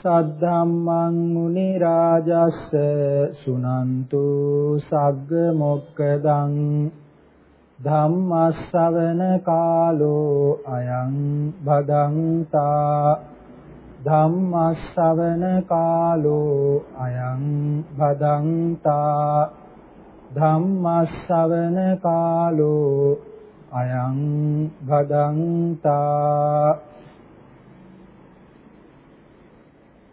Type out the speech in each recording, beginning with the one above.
සද්ධම්මං මුනි රාජස්ස සුනන්තු සග්ග මොක්කදං ධම්මස්සවන කාලෝ අයං භදංතා ධම්මස්සවන කාලෝ අයං භදංතා ධම්මස්සවන කාලෝ අයං භදංතා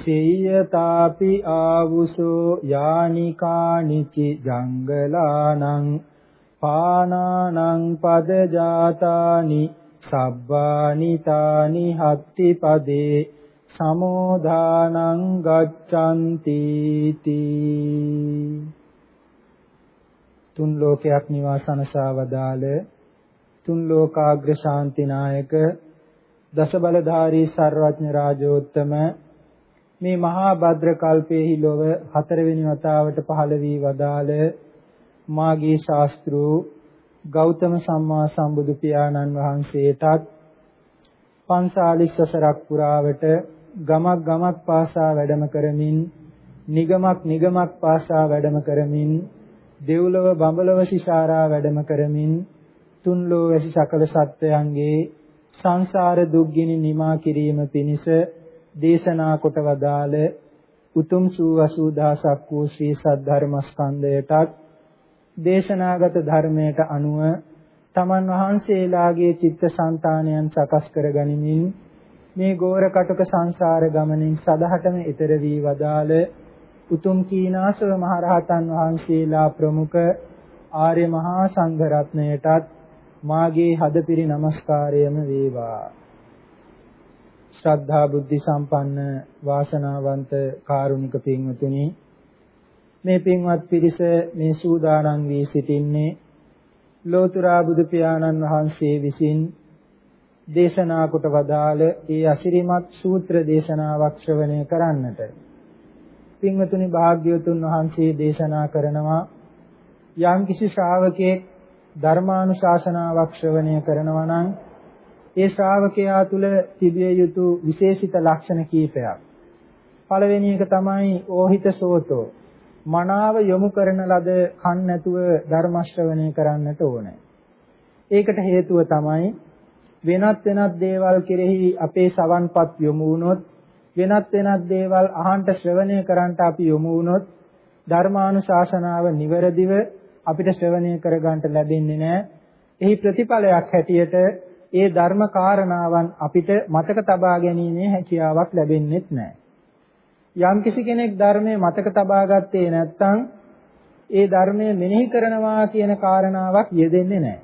සීයතාපි ආවුසෝ යානිකානිචි ජංගලානං පානානං පදජාතානි සබ්බානි තානි හත්ති පදේ සමෝදානං ගච්ඡanti තුන් ලෝකයක් නිවාසනසවදාල තුන් ලෝකාග්‍ර ශාන්තිනායක දස බලධාරී සර්වඥ රාජෝත්තම මේ මහා භද්‍ර කල්පයේහි ලොව හතරවෙනි වතාවට පහළ වී වදාළ මාගේ ශාස්ත්‍රු ගෞතම සම්මා සම්බුදු පියාණන් වහන්සේටත් පන්සාලිස් සසරක් පුරාවට ගමක් ගමක් පාසා වැඩම කරමින් නිගමක් නිගමක් පාසා වැඩම කරමින් දෙව්ලොව බඹලොව සිසාරා වැඩම කරමින් තුන්ලෝ වැසි සකල සත්වයන්ගේ සංසාර දුක්ගිනි නිමා කිරීම පිණිස දේශනා කොට වදාළ උතුම් සූ 80000ක් වූ ශ්‍රී සද්ධර්මස්කන්ධයටත් දේශනාගත ධර්මයට අනුව තමන් වහන්සේලාගේ චිත්තසංතානයන් සකස් කර ගනිමින් මේ ගෝර කටක සංසාර ගමනින් සදහටම ඈතර වී වදාළ උතුම් කීනාසව මහරහතන් වහන්සේලා ප්‍රමුඛ ආර්ය මහා සංඝ රත්නයටත් මාගේ හදපිරි নমස්කාරයම වේවා. ශ්‍රද්ධා බුද්ධ සම්පන්න වාසනාවන්ත කාරුණික පින්වතුනි මේ පින්වත් පිරිස මේ සූදානම් වී සිටින්නේ ලෝතුරා බුදු පියාණන් වහන්සේ විසින් දේශනා කොට වදාළ ඒ අසිරිමත් සූත්‍ර දේශනාවක් ශ්‍රවණය කරන්නට. පින්වතුනි භාග්‍යවතුන් වහන්සේ දේශනා කරනවා යම් කිසි ශ්‍රාවකෙක් ධර්මානුශාසනාවක් ශ්‍රවණය කරනවා නම් ඒ ශ්‍රාවකයා තුල තිබිය යුතු විශේෂිත ලක්ෂණ කීපයක්. පළවෙනි එක තමයි ඕහිත සෝතෝ. මනාව යොමු කරන ලද කන් නැතුව ධර්ම ශ්‍රවණය කරන්නට ඕනේ. ඒකට හේතුව තමයි වෙනත් වෙනත් දේවල් කෙරෙහි අපේ සවන්පත් යොමු වුණොත් වෙනත් වෙනත් දේවල් අහන්ට ශ්‍රවණය කරන්නට අපි යොමු වුණොත් ධර්මානුශාසනාව නිවැරදිව අපිට ශ්‍රවණය කරගන්නට ලැබෙන්නේ නැහැ. එහි ප්‍රතිඵලයක් හැටියට ඒ ධර්ම කාරණාවන් අපිට මතක තබා ගැනීමේ හැකියාවක් ලැබෙන්නේ නැහැ. යම් කිසි කෙනෙක් ධර්මයේ මතක තබා ගත්තේ නැත්නම් ඒ ධර්මය මෙනෙහි කරනවා කියන කාරණාවක් යෙදෙන්නේ නැහැ.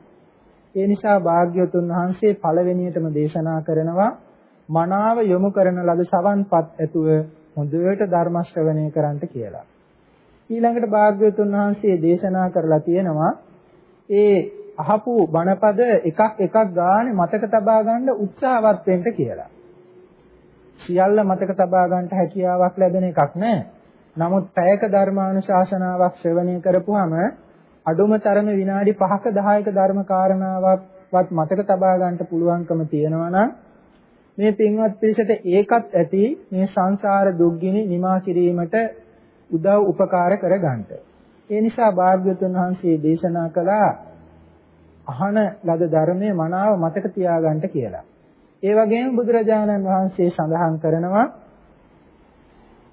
ඒ නිසා භාග්‍යවතුන් වහන්සේ පළවෙනියටම දේශනා කරනවා මනාව යොමු කරන ලද සවන්පත් ඇතුව හොඳට ධර්ම ශ්‍රවණය කරන්නට කියලා. ඊළඟට භාග්‍යවතුන් වහන්සේ දේශනා කරලා තියෙනවා ඒ අහපු බණපද එකක් එකක් ගානේ මතක තබා ගන්න උත්සාහවත් වෙන්න කියලා. සියල්ල මතක තබා ගන්නට හැකියාවක් ලැබෙන එකක් නෑ. නමුත් පැයක ධර්මානුශාසනාවක් ශ්‍රවණය කරපුවාම අඩුම තරම විනාඩි 5ක 10ක ධර්ම කාරණාවක්වත් මතක තබා ගන්නට පුළුවන්කම තියෙනවා නම් මේ පින්වත් පිරිසට ඒකත් ඇති මේ සංසාර දුක්ගිනි නිමා කිරීමට උදව් උපකාර කර ගන්නට. ඒ නිසා භාග්‍යවතුන් වහන්සේ දේශනා කළා අහන ලද ධර්මයේ මනාව මතක තියාගන්න කියලා. ඒ වගේම බුදුරජාණන් වහන්සේ සඳහන් කරනවා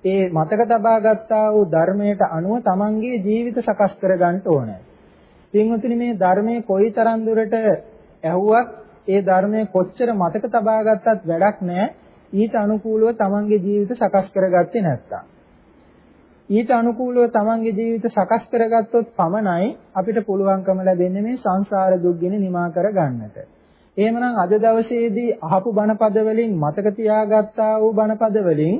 ඒ මතක තබා ගත්තා වූ ධර්මයට අනුව තමන්ගේ ජීවිත සකස් කර ගන්න ඕනේ. පින්වතුනි මේ ධර්මයේ කොයිතරම් දුරට ඇහුවත් ඒ ධර්මයේ කොච්චර මතක තබා ගත්තත් වැඩක් නැහැ. ඊට අනුකූලව තමන්ගේ ජීවිත සකස් කරගත්තේ නැත්තම්. ඊට අනුකූලව තමන්ගේ ජීවිත සකස් කරගත්තොත් පමණයි අපිට පුළුවන්කම ලැබෙන්නේ මේ සංසාර දුක්ගෙන නිමා කර ගන්නට. එහෙමනම් අද දවසේදී අහපු බණපද වලින් මතක තියාගත්තා වූ බණපද වලින්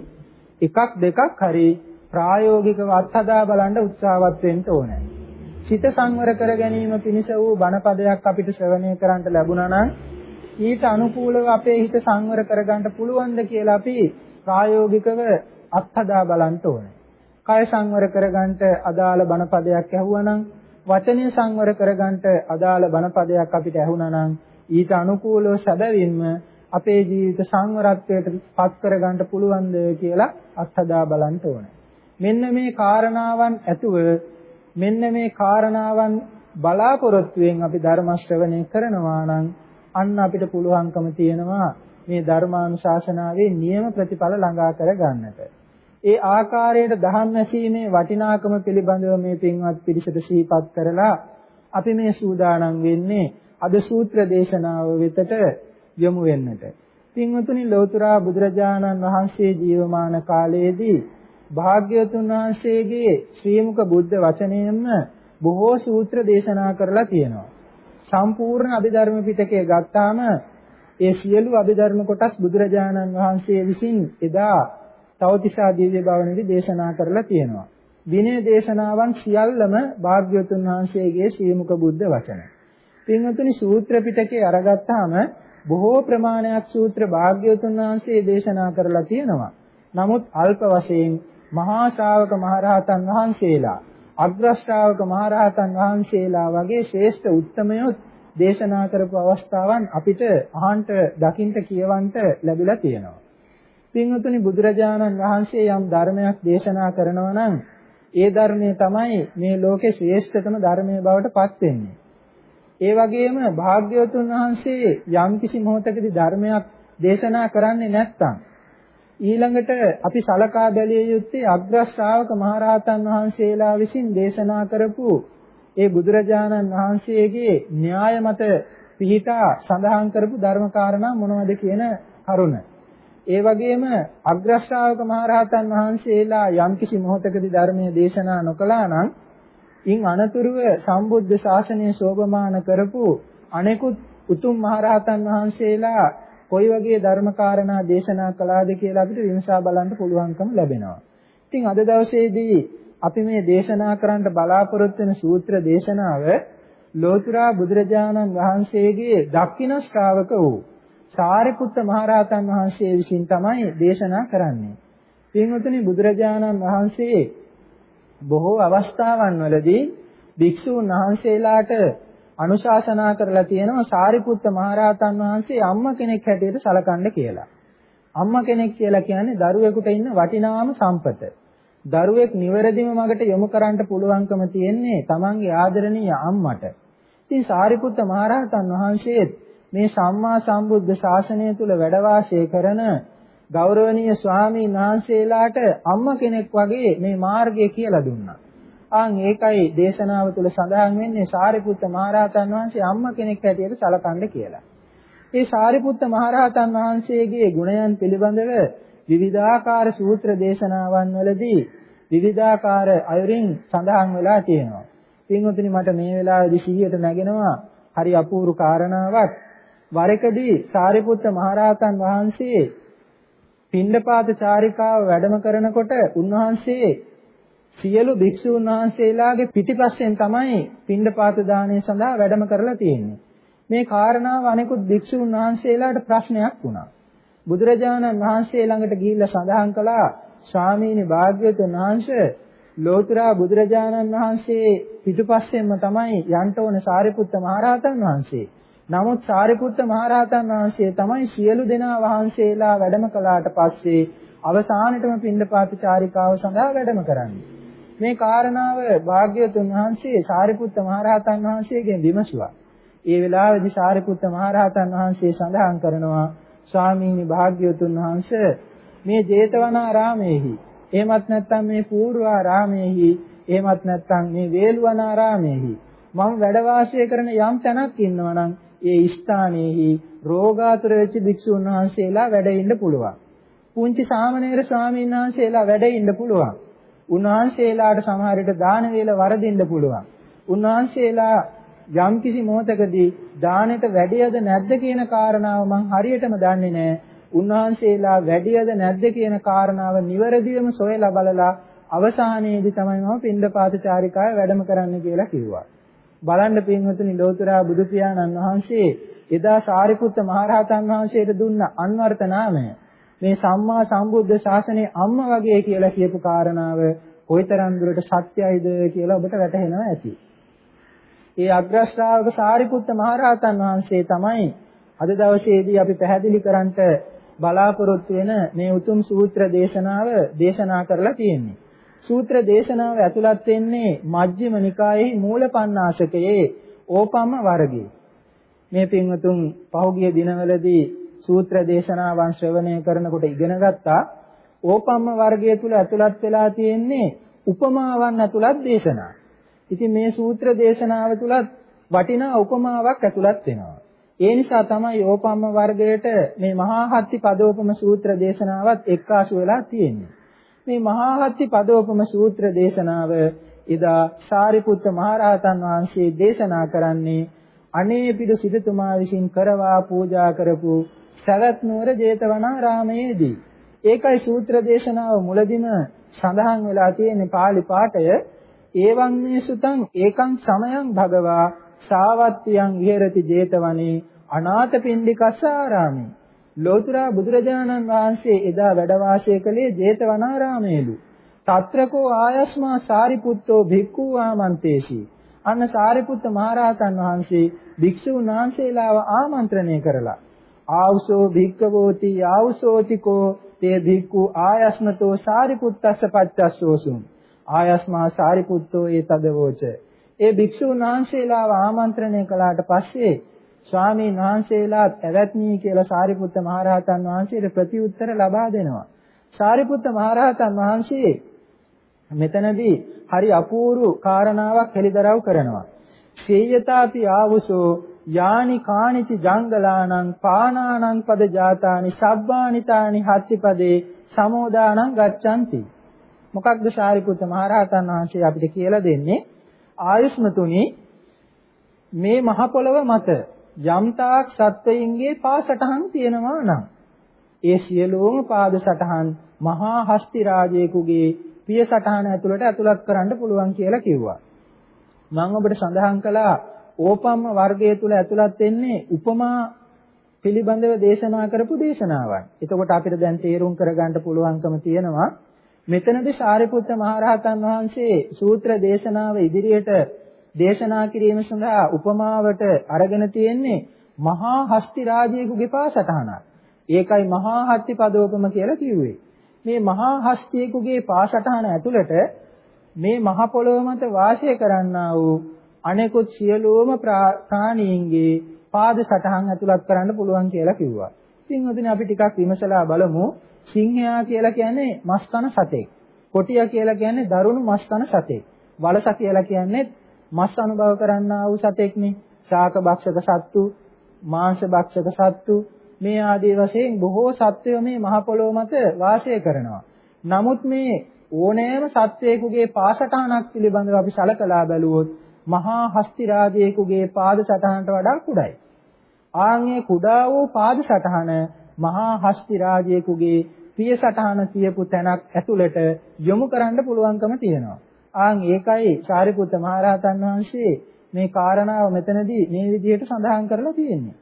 එකක් දෙකක් හරි ප්‍රායෝගිකව අත්හදා බලන්න උත්සාහවත් වෙන්න ඕනේ. සිත සංවර කර ගැනීම පිණිස වූ බණපදයක් අපිට ශ්‍රවණය කරන්නට ලැබුණා නම් ඊට අනුකූලව අපේ හිත සංවර කරගන්න පුළුවන්ද කියලා අපි ප්‍රායෝගිකව අත්හදා බලන්න ඕනේ. කය සංවර කරගන්නට අදාළ බණපදයක් ඇහුවනම් වචනය සංවර කරගන්නට අදාළ බණපදයක් අපිට ඇහුණා නම් ඊට අනුකූලව සැබවින්ම අපේ ජීවිත සංවරත්වයට පත් කරගන්න පුළුවන්ද කියලා අත්හදා බලන්න ඕනේ. මෙන්න මේ කාරණාවන් ඇතුව මෙන්න මේ කාරණාවන් බලාපොරොත්තුෙන් අපි ධර්ම ශ්‍රවණය කරනවා නම් අන්න අපිට පුළුවන්කම තියෙනවා මේ ධර්මානුශාසනාවේ නියම ප්‍රතිඵල ළඟා කර ගන්නට. ඒ ආකාරයට දහම් ඇසීමේ වටිනාකම පිළිබඳව මේ පින්වත් පිරිසට සිහිපත් කරලා අපි මේ සූදානම් වෙන්නේ අද සූත්‍ර දේශනාව වෙතට යොමු වෙන්නට. පින්වතුනි ලෞතර බුදුරජාණන් වහන්සේ ජීවමාන කාලයේදී භාග්‍යවතුන් වහන්සේගේ ශ්‍රීමුක බුද්ධ වචනයෙන්ම බොහෝ සූත්‍ර දේශනා කරලා තියෙනවා. සම්පූර්ණ අභිධර්ම පිටකය ගත්තාම ඒ සියලු අභිධර්ම කොටස් බුදුරජාණන් වහන්සේ විසින් එදා තවතිසා දිව්‍ය භවනේදී දේශනා කරලා තියෙනවා. විනය දේශනාවන් සියල්ලම භාග්‍යවතුන් වහන්සේගේ ශ්‍රීමුක බුද්ධ වචන. පින්වතුනි සූත්‍ර පිටකේ අරගත්තාම බොහෝ ප්‍රමාණයක් සූත්‍ර භාග්‍යවතුන් වහන්සේ දේශනා කරලා තියෙනවා. නමුත් අල්ප වශයෙන් මහා ශ්‍රාවක මහරහතන් වහන්සේලා අග්‍රශ්‍රාවක මහරහතන් වහන්සේලා වගේ ශ්‍රේෂ්ඨ උත්තමයොත් දේශනා කරපු අවස්ථාවන් අපිට අහන්ට දකින්ට කියවන්ට ලැබිලා තියෙනවා. පින්වතුනි බුදුරජාණන් වහන්සේ යම් ධර්මයක් දේශනා කරනවා නම් ඒ ධර්මය තමයි මේ ලෝකේ ශ්‍රේෂ්ඨතම ධර්මයේ බවට පත් වෙන්නේ. ඒ වගේම භාග්‍යවතුන් වහන්සේ යම්කිසි මොහොතකදී ධර්මයක් දේශනා කරන්නේ නැත්නම් ඊළඟට අපි සලකා බැලිය යුත්තේ අග්‍ර ශ්‍රාවක මහරහතන් වහන්සේලා විසින් දේශනා කරපු ඒ බුදුරජාණන් වහන්සේගේ න්‍යාය මත පිහිටා සඳහන් කරපු ධර්ම කාරණා මොනවද කියන කරුණ. ඒ වගේම අග්‍ර ශ්‍රාවක මහරහතන් වහන්සේලා යම්කිසි මොහොතකදී ධර්මයේ දේශනා නොකළා නම් ඉන් අනතුරුව සම්බුද්ධ ශාසනය ශෝභමාන කරපු අනෙකුත් උතුම් මහරහතන් වහන්සේලා කොයි වගේ ධර්මකාරණා දේශනා කළාද කියලා අපිට විමසා බලන්න පුළුවන්කම ලැබෙනවා. ඉතින් අද දවසේදී අපි මේ දේශනා කරන්න බලාපොරොත්තු වෙන සූත්‍ර දේශනාව ලෝතුරා බුදුරජාණන් වහන්සේගේ දක්ෂින ශ්‍රාවක වූ සාරිපුත්ත මහරහතන් වහන්සේ විසින් තමයි දේශනා කරන්නේ. පින්වතුනි බුදුරජාණන් වහන්සේ බොහෝ අවස්ථාවන් වලදී භික්ෂූන් වහන්සේලාට අනුශාසනා කරලා තියෙනවා සාරිපුත්ත මහරහතන් වහන්සේ අම්මා කෙනෙක් හැටියට සලකන්න කියලා. අම්මා කෙනෙක් කියලා කියන්නේ දරුවෙකුට ඉන්න වටිනාම සම්පත. දරුවෙක් නිවැරදිම මගට යොමු කරන්න පුළුවන්කම තියෙන්නේ තමන්ගේ ආදරණීය අම්මට. ඉතින් සාරිපුත්ත මහරහතන් වහන්සේ මේ සම්මා සම්බුද්ධ ශාසනය තුල වැඩ කරන ගෞරවනීය ස්වාමීන් වහන්සේලාට අම්මා කෙනෙක් වගේ මේ මාර්ගය කියලා දුන්නා. ආන් ඒකයි දේශනාව තුළ සඳහන් වෙන්නේ සාරිපුත්ත මහරහතන් වහන්සේ අම්මා කෙනෙක් හැටියට සලකන්න කියලා. ඒ සාරිපුත්ත මහරහතන් වහන්සේගේ ගුණයන් පිළිබඳව විවිධාකාර සූත්‍ර දේශනාවන් වලදී විවිධාකාර අයුරින් සඳහන් වෙලා තියෙනවා. පින්වතුනි මට මේ වෙලාවේදී සිහියට නැගෙනවා හරි අපූර්ව කාරණාවක්. වරකදී සාරිපුත්ත මහරහතන් වහන්සේ පිණ්ඩපාත චාරිකාව වැඩම කරනකොට උන්වහන්සේ සියලු භික්ෂූන් වහන්සේලාගේ පිටිපස්සෙන් තමයි පින්ඩපාත දාණය සඳහා වැඩම කරලා තියෙන්නේ. මේ කාරණාව අනෙකුත් භික්ෂූන් වහන්සේලාට ප්‍රශ්නයක් වුණා. බුදුරජාණන් වහන්සේ ළඟට ගිහිල්ලා සඳහන් කළා ස්වාමීනි භාග්‍යවතුන් වහන්සේ ලෝතුරා බුදුරජාණන් වහන්සේ පිටුපස්සෙන්ම තමයි යන්න ඕන සාරිපුත්ත මහරහතන් වහන්සේ. නමුත් සාරිපුත්ත මහරහතන් වහන්සේ තමයි සියලු දෙනා වහන්සේලා වැඩම කළාට පස්සේ අවසානටම පින්ඩපාත චාරිකාව සඳහා වැඩම කරන්නේ. මේ කාරණාව භාග්‍යවතුන් වහන්සේ සාරිපුත්ත මහරහතන් වහන්සේගෙන් විමසුවා. ඒ වෙලාවේදී සාරිපුත්ත මහරහතන් වහන්සේ සඳහන් කරනවා ස්වාමීනි භාග්‍යවතුන් වහන්සේ මේ 제තවනාරාමේහි එහෙමත් නැත්නම් මේ පූර්වාරාමයේහි එහෙමත් නැත්නම් මේ වේළුවනාරාමයේහි මම වැඩ වාසය කරන යම් තැනක් ඉන්නවා නම් ඒ ස්ථානයේහි රෝගාතුර වෙච්ච භික්ෂුන් වහන්සේලා වැඩ ඉන්න පුළුවන්. පුංචි සාමණේර ස්වාමීන් වහන්සේලා වැඩ ඉන්න පුළුවන්. උන්වහන්සේලාට සමහර විට දාන වේල වරදින්න පුළුවන්. උන්වහන්සේලා යම් කිසි මොහතකදී දානෙට වැඩියද නැද්ද කියන කාරණාව මම හරියටම දන්නේ නැහැ. උන්වහන්සේලා වැඩියද නැද්ද කියන කාරණාව නිවැරදිවම සොයලා බලලා අවසානයේදී තමයි මම පින්ඩපාත චාරිකාවේ වැඩම කරන්න කියලා කිව්වා. බලන්න පින්වතුනි ලෝතුරා බුදු පියාණන් වහන්සේ එදා සාරිපුත්ත මහරහතන් වහන්සේට දුන්න අන්වර්ථ නාමය මේ සම්මා සම්බුද්ධ ශාසනයේ අම්මා වගේ කියලා කියපු කාරණාව කොයිතරම් දුරට සත්‍යයිද කියලා ඔබට වැටහෙනවා ඇති. ඒ අග්‍ර ශ්‍රාවක සාරිපුත්ත මහරහතන් වහන්සේ තමයි අද දවසේදී අපි පැහැදිලි කරන්නට බලාපොරොත්තු වෙන මේ උතුම් සූත්‍ර දේශනාව දේශනා කරලා තියෙන්නේ. සූත්‍ර දේශනාව ඇතුළත් වෙන්නේ මජ්ක්‍ධිම නිකායේ මූලපණ්ණාසකයේ ඕපම්ම වර්ගයේ. මේ පින්වතුන් පහුගිය දිනවලදී සූත්‍ර දේශනාවන් ශ්‍රවණය කරනකොට ඉගෙන ගත්තා ඕපම්ම වර්ගය තුල ඇතුළත් වෙලා තියෙන්නේ උපමාවන් ඇතුළත් දේශනා. ඉතින් මේ සූත්‍ර දේශනාව තුලත් වටිනා උපමාවක් ඇතුළත් වෙනවා. ඒ නිසා තමයි ඕපම්ම වර්ගයට මේ මහා හත්ති පදෝපම සූත්‍ර දේශනාවත් එක්කාසු වෙලා තියෙන්නේ. මේ මහා හත්ති පදෝපම සූත්‍ර දේශනාව එදා සාරිපුත්ත මහරහතන් වහන්සේ දේශනා කරන්නේ අනේ පිටු සිටුතුමා විසින් කරවා පූජා කරපු සවැත් නුවර ජේතවනාරාමයේදී. ඒකයි සූත්‍ර දේශනාව මුලදිම සඳහන් වෙලා තියෙන pāli පාඨය ඒවං මේ සුතං ඒකං සමයං භගවා සාවත්තියං විහෙරති 제තවනේ අනාථපිණ්ඩිකස්ස ආරාමේ ලෝතර බුදුරජාණන් වහන්සේ එදා වැඩ වාසය කළේ 제තවනාරාමයේලු తත්‍රකෝ ආයස්මා සාරිපුත්තෝ භික්ඛු ආමන්තේසි. අන්න සාරිපුත්ත මහරහතන් වහන්සේ භික්ෂුන් වහන්සේලාව ආමන්ත්‍රණය කරලා ආවුසෝ භික්ඛවෝති ආවුසෝතිකෝ තේ භික්ඛු ආයස්මතෝ සාරිපුත්තස්ස පච්චස්සෝසුම්. ආයස්මා සාරිපුත්තෝ ඒ තදවෝච. ඒ භික්ෂුන් වහන්සේලාව ආමන්ත්‍රණය කළාට පස්සේ ස්වාමීන් වහන්සේලා පැවැත්නී කියලා සාරිපුත්ත මහරහතන් වහන්සේට ප්‍රතිඋත්තර ලබා දෙනවා. සාරිපුත්ත මහරහතන් වහන්සේ මෙතනදී හරි අපූර්ව කාරණාවක් හෙළිදරව් කරනවා. සේයතාපි ආවුසෝ යානි කානිචි ජංගලානං පානානං පද ජාතානි සබ්බානිතානි හත්තිපදේ සමෝදානං ගච්ඡanti මොකක්ද ශාරිපුත්ත මහරහතන් වහන්සේ අපිට කියලා දෙන්නේ ආයුෂ්මතුනි මේ මහ පොළව මත යම්තාක් සත්වයින්ගේ පාසටහන් තියෙනවා නම් ඒ සියලුම පාද සටහන් මහා හස්ති රාජයෙකුගේ පිය සටහන ඇතුළට ඇතුළත් කරන්න පුළුවන් කියලා කිව්වා. මම ඔබට සඳහන් කළා ඕපම්ම වර්ගය තුල ඇතුළත් වෙන්නේ උපමා පිළිබඳව දේශනා කරපු දේශනාවන්. එතකොට අපිට දැන් තේරුම් කරගන්න පුළුවන්කම තියෙනවා මෙතනදී සාරිපුත්ත මහරහතන් වහන්සේ සූත්‍ර දේශනාව ඉදිරියට දේශනා කිරීම සඳහා උපමාවට අරගෙන තියෙන්නේ මහා හස්ති රාජයෙකුගේ පාසටහනක්. ඒකයි මහා හස්ති පදෝපම කියලා කිව්වේ. මේ මහා හස්තියෙකුගේ පාසටහන ඇතුළට මේ මහ පොළොව මත වාසය කරන්නා වූ අනෙකුත් සියලුම ප්‍රාණීන්ගේ පාද සටහන් ඇතුළත් කරන්න පුළුවන් කියලා කිව්වා. ඉතින් ඔතන අපි ටිකක් විමසලා බලමු සිංහයා කියලා කියන්නේ මස් කන සතෙක්. කොටියා කියලා කියන්නේ දරුණු මස් කන සතෙක්. වලස කියලා කියන්නේ මස් අනුභව කරන්නා වූ සතෙක්නේ. ශාක භක්ෂක සත්තු, මාංශ භක්ෂක සත්තු මේ ආදී වශයෙන් බොහෝ සත්වයෝ මේ මහ පොළොව මත වාසය කරනවා. නමුත් මේ ඕනෑම සත්වයකගේ පාසටහනක් පිළිබඳව අපි සලකලා බැලුවොත් මහා හස්ති රාජයෙකුගේ පාද සටහනට වඩා කුඩායි. ආන්ගේ කුඩා වූ පාද සටහන මහා හස්ති රාජයෙකුගේ පිය සටහන කියපු තැනක් ඇතුළට යොමු කරන්න පුළුවන්කම තියෙනවා. ආන් ඒකයි සාරිපුත්ත මහරහතන් වහන්සේ මේ කාරණාව මෙතනදී මේ විදිහට සඳහන් කරලා තියෙන්නේ.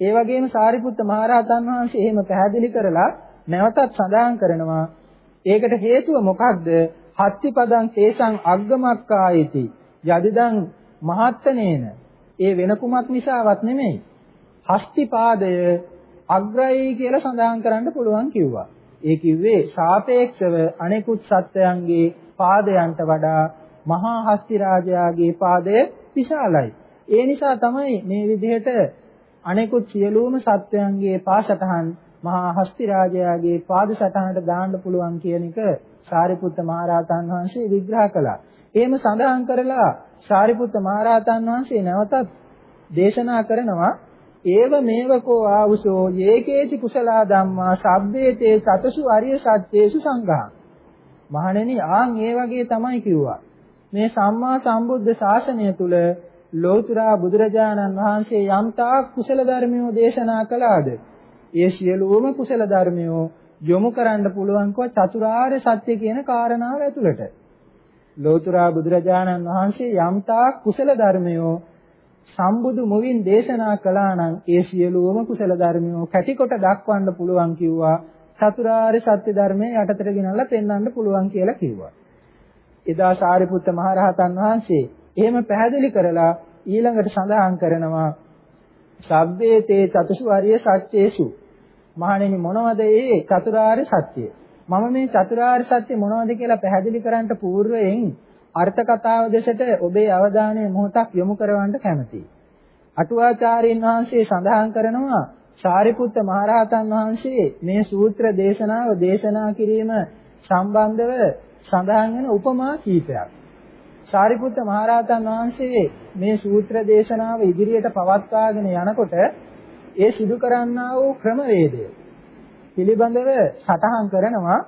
ඒ වගේම සාරිපුත්ත මහරහතන් වහන්සේ එහෙම පැහැදිලි කරලා නැවතත් සඳහන් කරනවා ඒකට හේතුව මොකක්ද? හත්තිපදං තේසං අග්ගමක්කායිති යදිදං මහත්තනේන ඒ වෙන කුමක් නිසාවත් නෙමෙයි හස්තිපාදය අග්‍රයි කියලා සඳහන් කරන්න පුළුවන් කිව්වා. ඒ කිව්වේ සාපේක්ෂව අනෙකුත් සත්වයන්ගේ පාදයන්ට වඩා මහා හස්ති රාජයාගේ පාදය විශාලයි. ඒ නිසා තමයි මේ විදිහට අනෙකුත් සියලුම සත්වයන්ගේ පාසටහන් මහා හස්ති රාජයාගේ පාද සටහනට දාන්න පුළුවන් කියන එක සාරිපුත්ත මහරහතන් වහන්සේ විග්‍රහ කළා. එහෙම සඳහන් කරලා සාරිපුත්ත මහරහතන් වහන්සේ නැවතත් දේශනා කරනවා ඒව මේවකෝ ආවුසෝ යේකේති කුසලා ධම්මා සබ්බේතේ සතසු අරිය සත්‍යේසු සංඝා. මහණෙනි ආන් ඒ වගේ තමයි කිව්වා. මේ සම්මා සම්බුද්ධ ශාසනය තුල ලෝතුරා බුදුරජාණන් වහන්සේ යම්තාක් කුසල ධර්මියෝ දේශනා කළාද? ඒ සියලුම කුසල ධර්මියෝ යොමු කරන්න පුළුවන්කව චතුරාර්ය සත්‍ය කියන කාරණාව ඇතුළට. ලෝතුරා බුදුරජාණන් වහන්සේ යම්තාක් කුසල ධර්මියෝ සම්බුදු මුවින් දේශනා කළා නම් ඒ සියලුම කුසල ධර්මියෝ කැටිකොට දක්වන්න පුළුවන් කිව්වා චතුරාර්ය සත්‍ය ධර්මයේ යටතට ගෙනල්ලා පෙන්වන්න පුළුවන් කියලා කිව්වා. එදා සාරිපුත්ත මහරහතන් වහන්සේ එහෙම පැහැදිලි කරලා ඊළඟට සඳහන් කරනවා සබ්බේ තේ චතුසු ආර්ය සත්‍යේසු මහණෙනි මොනවද ඒ චතුරාර්ය සත්‍ය? මම මේ චතුරාර්ය සත්‍ය මොනවද කියලා පැහැදිලි කරන්න పూర్වයෙන් අර්ථ කතාව දෙසට ඔබේ අවධානය මොහොතක් යොමු කරවන්න කැමතියි. අටුවාචාර්යින් වහන්සේ සඳහන් කරනවා සාරිපුත්ත මහරහතන් වහන්සේ මේ සූත්‍ර දේශනාව දේශනා කිරීම සම්බන්ධව සඳහන් වෙන උපමා කීපයක්. සාරිපුත්ත මහරහතන් වහන්සේ මේ සූත්‍ර දේශනාව ඉදිරියට පවත්වාගෙන යනකොට ඒ සිදු කරන්නා වූ ක්‍රමවේදය පිළිබඳව සටහන් කරනවා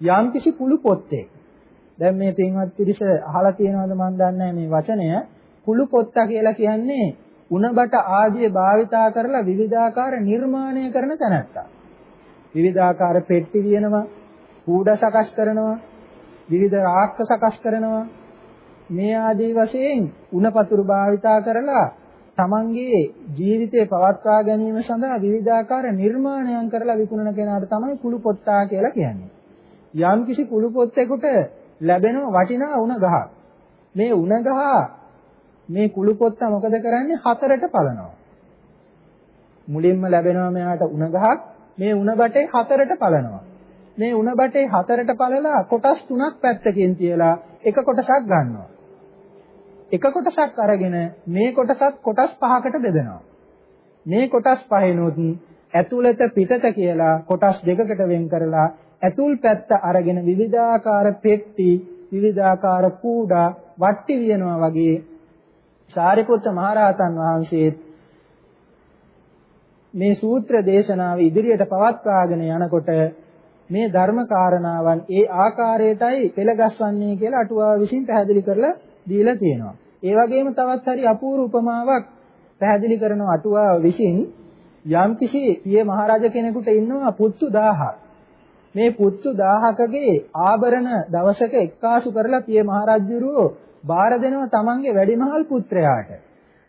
යම්කිසි කුළු පොත්තේ. දැන් මේ පින්වත් පිරිස අහලා තියෙනවද මන් දන්නේ මේ වචනය කුළු පොත්ත කියලා කියන්නේ උණබට ආදිය භාවිතා කරලා විවිධාකාර නිර්මාණය කරන තැනැත්තා. විවිධාකාර පෙට්ටි වියනවා, කූඩ සකස් කරනවා, විවිධ රාක්ක සකස් කරනවා. මේ ආදී වශයෙන් උණපතුරු භාවිතා කරලා තමන්ගේ ජීවිතය පවත්වා ගැනීම සඳහා විවිධාකාර නිර්මාණයන් කරලා විකුණන කෙනාට තමයි කුළු පොත්තා කියලා කියන්නේ. යම්කිසි කුළු පොත්තෙකුට ලැබෙන වටිනා උණ ගහ. මේ උණ ගහ මේ කුළු පොත්තා මොකද කරන්නේ? හතරට පලනවා. මුලින්ම ලැබෙනවා මෙයාට උණ ගහක්. මේ උණ බටේ හතරට පලනවා. මේ උණ බටේ හතරට පලලා කොටස් තුනක් පැත්තකින් තියලා එක කොටසක් ගන්නවා. එක කොටසක් අරගෙන මේ කොටසත් කොටස් පහකට බෙදනවා. මේ කොටස් පහෙනුත් ඇතුළත පිටත කියලා කොටස් දෙකකට වෙන් කරලා ඇතුල් පැත්ත අරගෙන විවිධාකාර පෙට්ටි විවිධාකාර කූඩා වට්ටි වියනවා වගේ සාරිපුත්ත මහරහතන් වහන්සේ මේ සූත්‍ර දේශනාව ඉදිරියට පවත්වාගෙන යනකොට මේ ධර්ම කාරණාවන් ඒ ආකාරයටයි පෙළගස්වන්නේ කියලා අටුවාව විසින් පැහැදිලි කරලා දීලා තියෙනවා. ඒ වගේම තවත් හරි අපූර්ව උපමාවක් පැහැදිලි කරන අටුවා විසින් යම්කිසි පිය මහරජ කෙනෙකුට ඉන්නවා පුත්තු 1000ක්. මේ පුත්තු 1000කගේ ආභරණ දවසක එක්කාසු කරලා පිය මහරජුරෝ බාර දෙනවා තමන්ගේ වැඩිමහල් පුත්‍රයාට.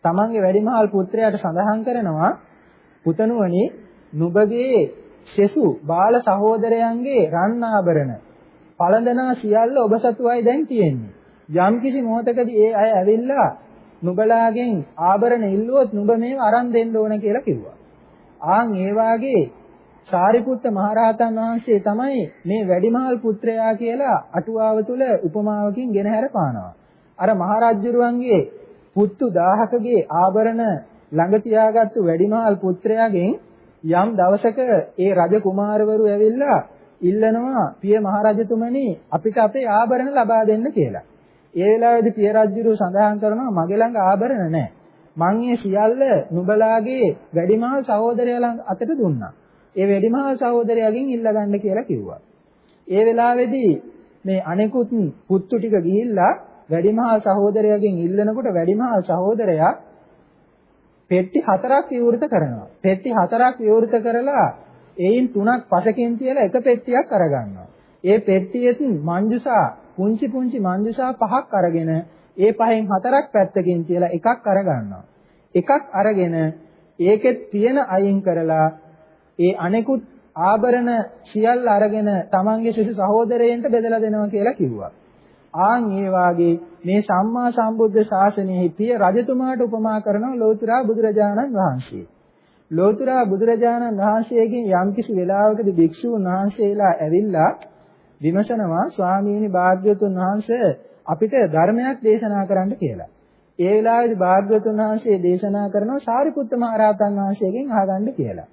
තමන්ගේ වැඩිමහල් පුත්‍රයාට සඳහන් කරනවා පුතණුවනි නුඹගේ සෙසු බාල සහෝදරයන්ගේ රන් ආභරණ පළඳනා සියල්ල ඔබ සතුවයි දැන් තියෙන්නේ. යම් කිසි මොහතකදී ඒ අය ඇවිල්ලා නුඹලාගෙන් ආභරණ ඉල්ලුවොත් නුඹ මේව අරන් දෙන්න ඕන කියලා කිව්වා. ආන් ඒ වාගේ සාරිපුත්ත මහරහතන් වහන්සේ තමයි මේ වැඩිමහල් පුත්‍රයා කියලා අටුවාව තුල උපමාවකින් ගෙනහැර පානවා. අර මහරජුරුවන්ගේ පුත්තු 1000කගේ ආභරණ ළඟ තියාගත්තු වැඩිමහල් පුත්‍රයාගෙන් යම් දවසක ඒ රජ කුමාරවරු ඇවිල්ලා ඉල්ලනවා පිය මහරජතුමනි අපිට අපේ ආභරණ ලබා දෙන්න කියලා. ඒ වෙලාවේදී පිය රජුරු සඳහන් කරනවා මගේ ළඟ ආභරණ නැහැ. මං මේ සියල්ල නුඹලාගේ වැඩිමහල් සහෝදරයා ළඟ අතට දුන්නා. ඒ වැඩිමහල් සහෝදරයාගෙන් ඉල්ලගන්න කියලා කිව්වා. ඒ වෙලාවේදී මේ අනෙකුත් පුත්තු ටික ගිහිල්ලා වැඩිමහල් සහෝදරයාගෙන් ඉල්ලනකොට වැඩිමහල් සහෝදරයා පෙට්ටි හතරක් විවෘත කරනවා. පෙට්ටි හතරක් විවෘත කරලා එයින් තුනක් පසකින් තියලා එක පෙට්ටියක් අරගන්නවා. ඒ පෙට්ටියෙත් මංජුසා පුංචි පුංචි මංජුසා පහක් අරගෙන ඒ පහෙන් හතරක් පැත්තකින් තියලා එකක් අරගන්නවා. එකක් අරගෙන ඒකෙත් තියෙන අයින් කරලා ඒ අනෙකුත් ආභරණ සියල්ල අරගෙන තමන්ගේ ශිෂ්‍ය සහෝදරයන්ට බෙදලා දෙනවා කියලා කිව්වා. ආන් ඒ වාගේ මේ සම්මා සම්බුද්ධ ශාසනයෙහි පිය රජතුමාට උපමා කරන ලෝතර බුදුරජාණන් වහන්සේ. ලෝතර බුදුරජාණන් වහන්සේගෙන් යම්කිසි වෙලාවකදී භික්ෂුන් වහන්සේලා ඇවිල්ලා විමසනවා ස්වාමීනි භාග්‍යවතුන් වහන්සේ අපිට ධර්මයක් දේශනා කරන්න කියලා. ඒ වෙලාවේදී භාග්‍යවතුන් වහන්සේ දේශනා කරනවා සාරිපුත්ත මහ රහතන් වහන්සේගෙන් අහගන්න කියලා.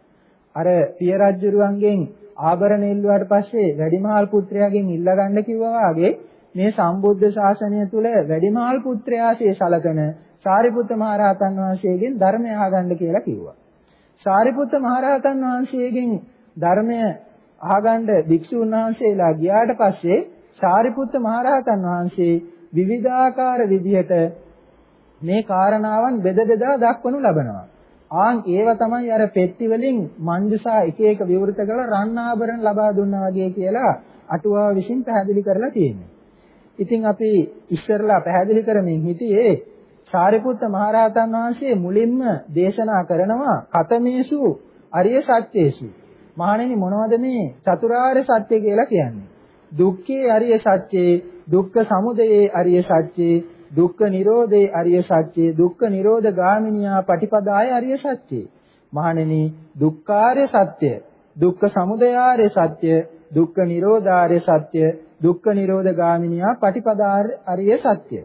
අර පිය රජුරුවන්ගෙන් ආභරණ ඉල්ලුවාට පස්සේ වැඩිමහල් පුත්‍රයාගෙන් ඉල්ලා ගන්න කිව්වා වගේ මේ සම්බුද්ධ ශාසනය තුල වැඩිමහල් පුත්‍රයාසේ සලකන සාරිපුත්ත මහරහතන් වහන්සේගෙන් ධර්මය අහගන්න කියලා කිව්වා. සාරිපුත්ත මහරහතන් වහන්සේගෙන් ධර්මය අහගන්න භික්ෂුන් වහන්සේලා ගියාට පස්සේ සාරිපුත්ත මහරහතන් වහන්සේ විවිධාකාර විදිහට මේ කාරණාවන් බෙද බෙදා දක්වනු ලබනවා. ආන් ඒව තමයි අර පෙට්ටි වලින් මංජුසා එක එක විවෘත කරලා රන් ආභරණ ලබා දුන්නා වගේ කියලා අටුවාව විසින් පැහැදිලි කරලා තියෙනවා. ඉතින් අපි ඉස්සරලා පැහැදිලි කරමින් හිටියේ සාරිපුත්ත මහරහතන් වහන්සේ මුලින්ම දේශනා කරනවා කතමේසු අරිය සත්‍යේසු. මහණෙනි මොනවද මේ චතුරාර්ය සත්‍ය කියලා කියන්නේ? දුක්ඛේ අරිය සත්‍යේ, දුක්ඛ සමුදයේ අරිය සත්‍යේ, දුක්ඛ නිරෝධේ අරිය සත්‍යයේ, දුක්ඛ නිරෝධ ගාමිනියා පටිපදාය අරිය සත්‍යයේ. මහණෙනි දුක්ඛාර්ය සත්‍ය, දුක්ඛ සමුදයාර්ය සත්‍ය, දුක්ඛ නිරෝධාර්ය සත්‍ය, දුක්ඛ නිරෝධ ගාමිනියා පටිපදාර්ය සත්‍ය.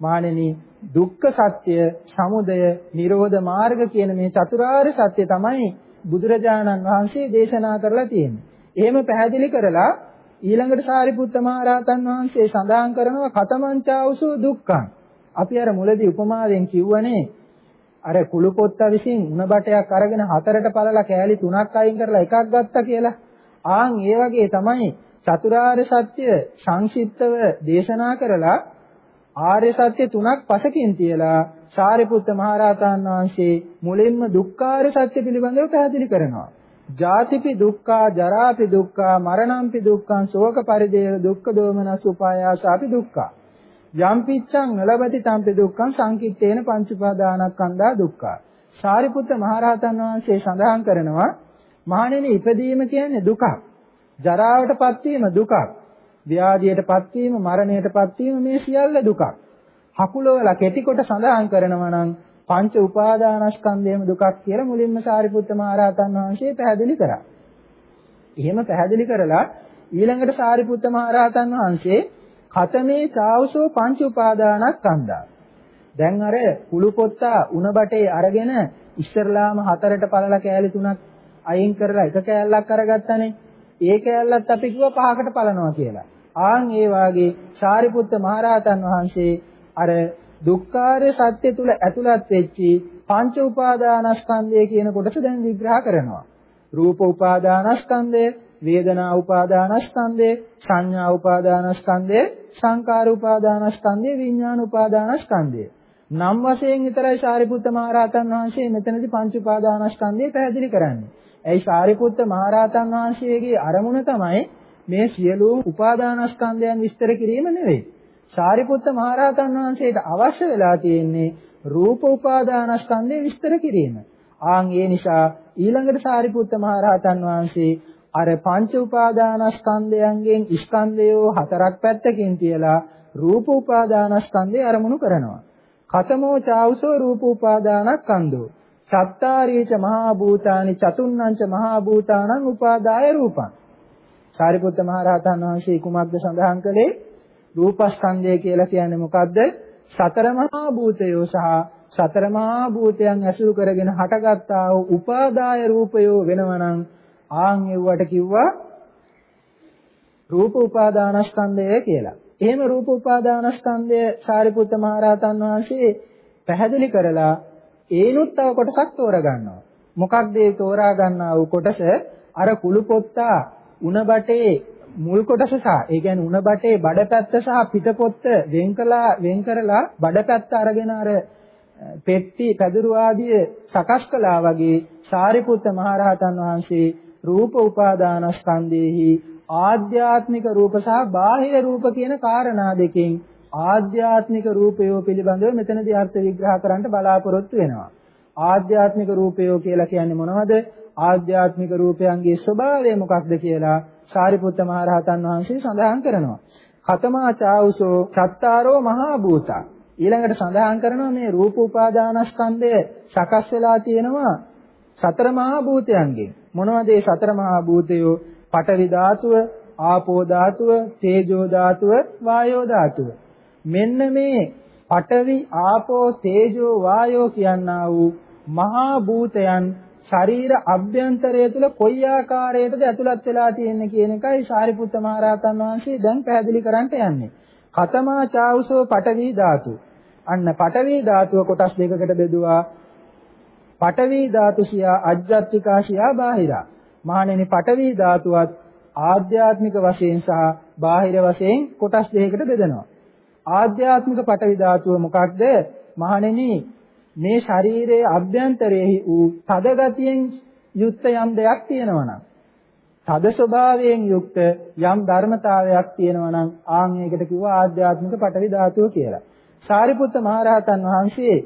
මහණෙනි දුක්ඛ සත්‍ය, සමුදය, නිරෝධ මාර්ග කියන මේ චතුරාර්ය සත්‍ය තමයි බුදුරජාණන් වහන්සේ දේශනා කරලා තියෙන්නේ. එහෙම පැහැදිලි කරලා ඊළඟට සාරිපුත්ත මහරහතන් වහන්සේ සඳහන් කරනවා කතමංචාවසෝ දුක්ඛං. අපි අර මුලදී උපමාවෙන් කිව්වනේ අර කුළු පොත්ත විසින් උණ බටයක් අරගෙන හතරට පළලා කෑලි තුනක් අයින් කරලා එකක් ගත්තා කියලා. ආන් ඒ වගේ තමයි චතුරාර්ය සත්‍ය සංක්ෂිප්තව දේශනා කරලා ආර්ය සත්‍ය තුනක් පසකින් තියලා සාරිපුත්ත මහරහතන් වහන්සේ මුලින්ම දුක්ඛාර සත්‍ය පිළිබඳව පැහැදිලි කරනවා. ජාතිපි දුක්ඛා ජරාපි දුක්ඛා මරණම්පි දුක්ඛං ශෝක පරිදේව දුක්ඛ දෝමනස් උපායාසාපි දුක්ඛා. යම් පිච්ඡං නලබති තම්පි දුක්ඛං සංකිට්ඨේන පංච උපාදානස්කන්ධා දුක්ඛා. සාරිපුත්ත මහරහතන් වහන්සේ සඳහන් කරනවා මහණෙනි ඉපදීම කියන්නේ දුකක්. ජරාවටපත් වීම දුකක්. ව්‍යාධියටපත් වීම මරණයටපත් වීම මේ සියල්ල දුකක්. හකුලවල කෙටි කොට සඳහන් කරනවා නම් පංච උපාදානස්කන්ධයම දුකක් කියලා මුලින්ම සාරිපුත්ත මහරහතන් වහන්සේ පැහැදිලි කරා. එහෙම පැහැදිලි කරලා ඊළඟට සාරිපුත්ත මහරහතන් වහන්සේ කතමේ චාවසෝ පංච උපාදානස්කන්ධා. දැන් අර කුළු පොත්තා උණ බටේ අරගෙන ඉස්සරලාම හතරට පළල කෑලි තුනක් අයින් කරලා එක කෑල්ලක් අරගත්තානේ. ඒ කෑල්ලත් අපි කිව්වා පහකට පලනවා කියලා. ආන් ඒ වාගේ සාරිපුත්ත මහරහතන් වහන්සේ අර දුක්ඛාරය සත්‍ය තුල ඇතුළත් වෙච්චි පංච උපාදානස්කන්ධය කියන කොටස දැන් විග්‍රහ කරනවා. රූප උපාදානස්කන්ධය, වේදනා උපාදානස්කන්ධය, සංඥා උපාදානස්කන්ධය, සංකාර උපාදානස්කන්ධය, විඥාන උපාදානස්කන්ධය. නම් වශයෙන් විතරයි සාරිපුත්ත මහරහතන් වහන්සේ මෙතනදී පංච උපාදානස්කන්ධය පැහැදිලි කරන්නේ. ඇයි සාරිපුත්ත මහරහතන් වහන්සේගේ අරමුණ තමයි මේ සියලුම උපාදානස්කන්ධයන් විස්තර කිරීම නෙවෙයි. සාරිපුත්ත මහරහතන් වහන්සේට අවශ්‍ය වෙලා තියෙන්නේ රූප උපාදානස්කන්ධය විස්තර කිරීම. ආන් ඒ නිසා ඊළඟට සාරිපුත්ත මහරහතන් වහන්සේ අර පංච උපාදානස්කන්ධයන්ගෙන් ස්කන්ධයෝ හතරක් පැත්තකින් තියලා රූප උපාදානස්කන්ධය අරමුණු කරනවා. කතමෝ චාවසෝ රූප උපාදානස්කන්ධෝ චත්තාරීච මහා භූතානි චතුන්නංච මහා භූතානං උපාදාය රූපං. සාරිපුත්ත මහරහතන් වහන්සේ කුමක්ද සඳහන් කළේ? රූපස්කන්ධය කියලා කියන්නේ මොකද්ද? සතර මහා භූතයෝ සහ සතර මහා භූතයන් ඇසුරු කරගෙන හටගත්තා වූ උපාදාය රූපයෝ වෙනවනම් ආන් එව්වට කිව්වා රූප උපාදානස්කන්ධය කියලා. එහෙම රූප උපාදානස්කන්ධය සාරිපුත්ත මහරහතන් වහන්සේ පැහැදිලි කරලා ඒනුත් තව කොටසක් තෝරගන්නවා. මොකක්ද ඒ තෝරා ගන්නා වූ කොටස? අර කුළු පොත්තා උණ බටේ මුල් කොටස සහ ඒ කියන්නේ උණ බටේ බඩපැත්ත සහ පිටපොත්ත වෙන් කළා වෙන් කරලා බඩපැත්ත අරගෙන අර පෙට්ටි පැදුරු ආදී සකස් කළා වගේ සාරිපුත්ත මහරහතන් වහන්සේ රූප උපාදානස්කන්ධේහි ආධ්‍යාත්මික රූප සහ බාහිර රූප කියන කාරණා දෙකෙන් ආධ්‍යාත්මික රූපය පිළිබඳව මෙතනදී අර්ථ විග්‍රහ කරන්න බලාපොරොත්තු වෙනවා. ආධ්‍යාත්මික රූපය කියලා කියන්නේ මොනවද? ආධ්‍යාත්මික රූපයන්ගේ ස්වභාවය මොකක්ද කියලා සාරිපුත්ත මහරහතන් වහන්සේ සඳහන් කරනවා. කතමා චාඋසෝ චත්තාරෝ මහා භූතා. ඊළඟට සඳහන් කරනවා මේ රූප උපාදානස්කන්ධය සකස් වෙලා තියෙනවා සතර මහා භූතයන්ගෙන්. මොනවද මේ සතර මහා භූතයෝ? පඨවි ධාතුව, ආපෝ ධාතුව, තේජෝ ධාතුව, වායෝ ධාතුව. මෙන්න මේ පඨවි, ආපෝ, තේජෝ, වායෝ කියනා වූ මහා භූතයන් ශරීර අභ්‍යන්තරය තුල කොයි ආකාරයකටද ඇතුළත් වෙලා තියෙන්නේ කියන එකයි සාරිපුත්ත මහරහතන් වහන්සේ දැන් පැහැදිලි කරන්නට යන්නේ. කතමා චාවුසෝ පඨවි ධාතු. අන්න පඨවි ධාතුව කොටස් දෙකකට බෙදුවා. පඨවි ධාතු සියා අජ්ජත්තිකා සියා බාහිරා. මහණෙනි පඨවි ධාතුවත් ආධ්‍යාත්මික වශයෙන් සහ බාහිර වශයෙන් කොටස් දෙකකට බෙදෙනවා. ආධ්‍යාත්මික පඨවි ධාතුව මොකක්ද? මහණෙනි මේ ශරීරයේ අභ්‍යන්තරයේ වූ තද ගතියෙන් යුක්ත යම් දෙයක් තියෙනවා නම් තද ස්වභාවයෙන් යුක්ත යම් ධර්මතාවයක් තියෙනවා නම් ආන් ඒකට කිව්වා ආධ්‍යාත්මික පටවි ධාතුව කියලා. සාරිපුත්ත මහරහතන් වහන්සේ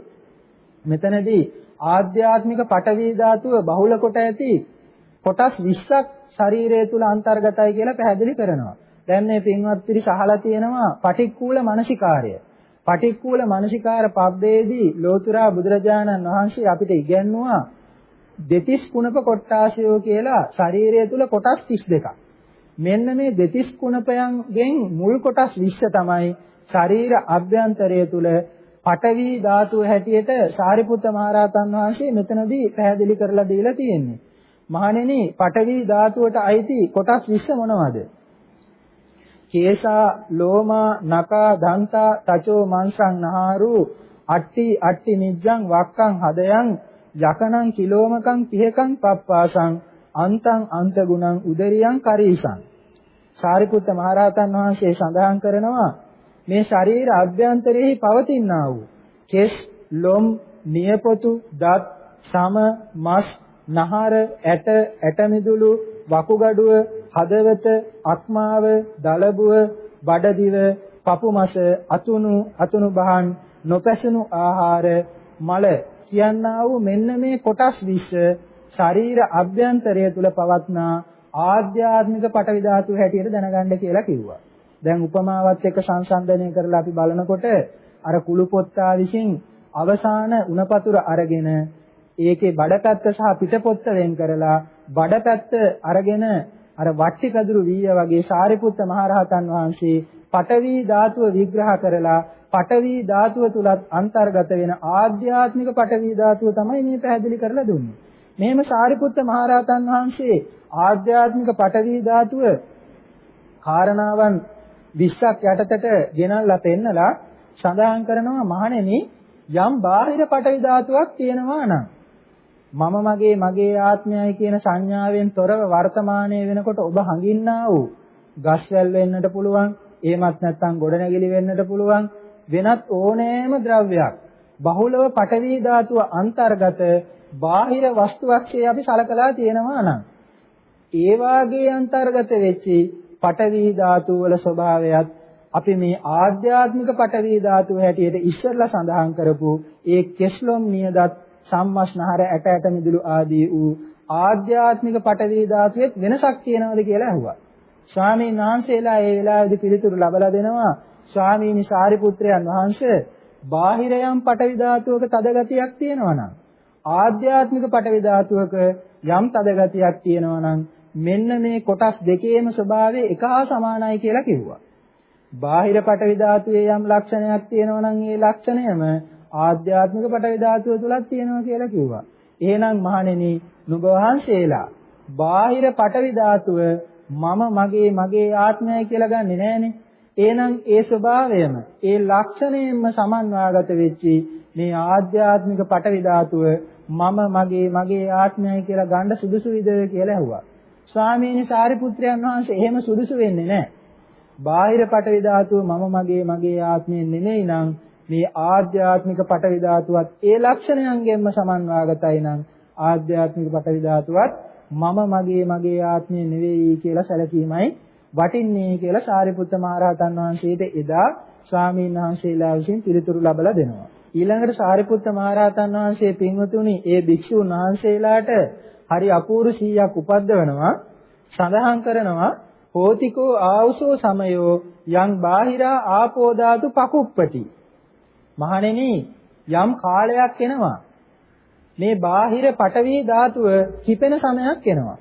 මෙතනදී ආධ්‍යාත්මික පටවි ධාතුව බහුල කොට ඇති කොටස් 20ක් ශරීරය තුල අන්තර්ගතයි කියලා පැහැදිලි කරනවා. දැන් මේ පින්වත් පිරිස අහලා තියෙනවා පටික්කුල මනසිකාරය. පටික්කුල මනසිකාර පබ්බේදී ලෝතුරා බුදුරජාණන් වහන්සේ අපිට ඉගැන්නුවා දෙතිස් කුණප කොට්ටාශයෝ කියලා ශරීරය තුල කොටස් 32ක්. මෙන්න මේ දෙතිස් කුණපයන්ගෙන් මුල් කොටස් 20 තමයි ශරීර අභ්‍යන්තරය තුල පඨවි ධාතුව හැටියට සාරිපුත්ත මහරහතන් වහන්සේ මෙතනදී පැහැදිලි කරලා දීලා තියෙන්නේ. මහණෙනි පඨවි ධාතුවට අයිති කොටස් 20 මොනවද? කේසා ලෝමා නකා දන්තා තචෝ මංසං නහාරු අට්ටි අට්ටි නිජ්ජං වක්කං හදයන් යකනං කිලෝමකං පිහකං පප්පාසං අන්තං අන්ත ගුණං උදරියං කරීසං. සාරිපුත්ත මහරහතන් වහන්සේ සඳහන් කරනවා මේ ශරීර අභ්‍යන්තරයේ පවතිනා වූ කෙස් ලොම් නියපොතු දත් සම මස් නහර ඇට ඇටමිදුළු වකුගඩුව හදවත අක්මාව දලබුව බඩදිව පපුමස අතුණු අතුණු බහන් නොපැසුණු ආහාර මල කියනා වූ මෙන්න මේ කොටස් 20 ශරීර අභ්‍යන්තරය තුල පවත්නා ආධ්‍යාත්මික පටවි ධාතු හැටියට දැනගන්න කියලා කිව්වා. දැන් උපමාවත් එක්ක සංසන්දනය කරලා අපි බලනකොට අර කුළු පොත්තා විසින් අවසාන උණපතුර අරගෙන ඒකේ බඩපැත්ත සහ පිටපොත්ත වෙන් කරලා බඩපැත්ත අරගෙන අර වට්ටි කඳුරු වීය වගේ සාරිපුත්ත මහරහතන් වහන්සේ පඨවි ධාතුව විග්‍රහ කරලා පඨවි ධාතුව තුලත් අන්තර්ගත වෙන ආධ්‍යාත්මික පඨවි ධාතුව තමයි මේ පැහැදිලි කරලා දුන්නේ. මෙහෙම සාරිපුත්ත මහරහතන් වහන්සේ ආධ්‍යාත්මික පඨවි ධාතුව කාරණාවන් 20ක් යටතට ගෙනල්ලා පෙන්නලා සඳහන් කරනවා මහණෙනි යම් බාහිර පඨවි ධාතුවක් තියෙනවා නම් මම මගේ මගේ ආත්මයයි කියන සංඥාවෙන් තොරව වර්තමානයේ වෙනකොට ඔබ හඟින්නා වූ ගස්වැල් වෙන්නට පුළුවන් එහෙමත් නැත්නම් ගොඩනැගිලි වෙන්නට පුළුවන් වෙනත් ඕනෑම ද්‍රව්‍යයක්. බහුලව පටවි ධාතුව අන්තර්ගත බාහිර වස්තුවක්ෂේ අපි සලකලා තියෙනවා නම් ඒ වාගේ අන්තර්ගත වෙච්චි පටවි ධාතු වල ස්වභාවයත් අපි මේ ආධ්‍යාත්මික පටවි ධාතුව හැටියට ඉස්සෙල්ලා සඳහන් කරපු ඒ කෙස්ලොම් නියදත් සම්මස්නහර ඇට ඇට මිදුළු ආදී වූ ආධ්‍යාත්මික පටවි ධාතුවේ වෙනසක් තියෙනවද කියලා අහුවා. ස්වාමීන් වහන්සේලා ඒ වෙලාවේදී පිළිතුරු ලබලා දෙනවා ස්වාමීනි සාරිපුත්‍රයන් වහන්සේ බාහිරයම් පටවි ධාතුවක තද ගතියක් තියෙනවා නම් ආධ්‍යාත්මික පටවි ධාතුවක යම් තද ගතියක් තියෙනවා නම් මෙන්න මේ කොටස් දෙකේම ස්වභාවය එක හා සමානයි කියලා කිව්වා. බාහිර පටවි ධාතුවේ යම් ලක්ෂණයක් තියෙනවා නම් ඒ ලක්ෂණයම ආධ්‍යාත්මික පටවි ධාතුව තුලත් තියෙනවා කියලා කිව්වා. එහෙනම් මහණෙනි නුඹ වහන්සේලා බාහිර පටවි ධාතුව මම මගේ මගේ ආත්මයයි කියලා ගන්නෙ නෑනේ. එහෙනම් ඒ ස්වභාවයම ඒ ලක්ෂණයෙන්ම සමන්වාගත වෙච්චි මේ ආධ්‍යාත්මික පටවි ධාතුව මම මගේ මගේ ආත්මයයි කියලා ගන්න සුදුසුයිද කියලා ඇහුවා. ස්වාමීනි සාරිපුත්‍රයන් වහන්සේ එහෙම සුදුසු වෙන්නේ නැහැ. බාහිර පටවි ධාතුව මම මගේ මගේ ආත්මයෙන් නෙමෙයි නම් මේ ආධ්‍යාත්මික පටවි ධාතුවත් ඒ ලක්ෂණයන්ගෙන්ම සමන්වාගතයි නම් ආධ්‍යාත්මික පටවි ධාතුවත් මම මගේ මගේ ආත්මය නෙවෙයි කියලා සැලකීමයි වටින්නේ කියලා සාරිපුත්ත මහරහතන් වහන්සේට එදා ස්වාමීන් වහන්සේලා විසින් පිළිතුරු ලබලා දෙනවා. ඊළඟට සාරිපුත්ත මහරහතන් වහන්සේ පින්වතුනි ඒ භික්ෂුන් වහන්සේලාට හරි අපූර්ව 100ක් උපද්දවනවා සඳහන් කරනවා හෝතිකෝ ආවුසෝ සමයෝ යං බාහිරා ආපෝ ධාතු පකුප්පටි මහණෙනි යම් කාලයක් එනවා මේ බාහිර පටවි ධාතුව කිපෙන සමයක් එනවා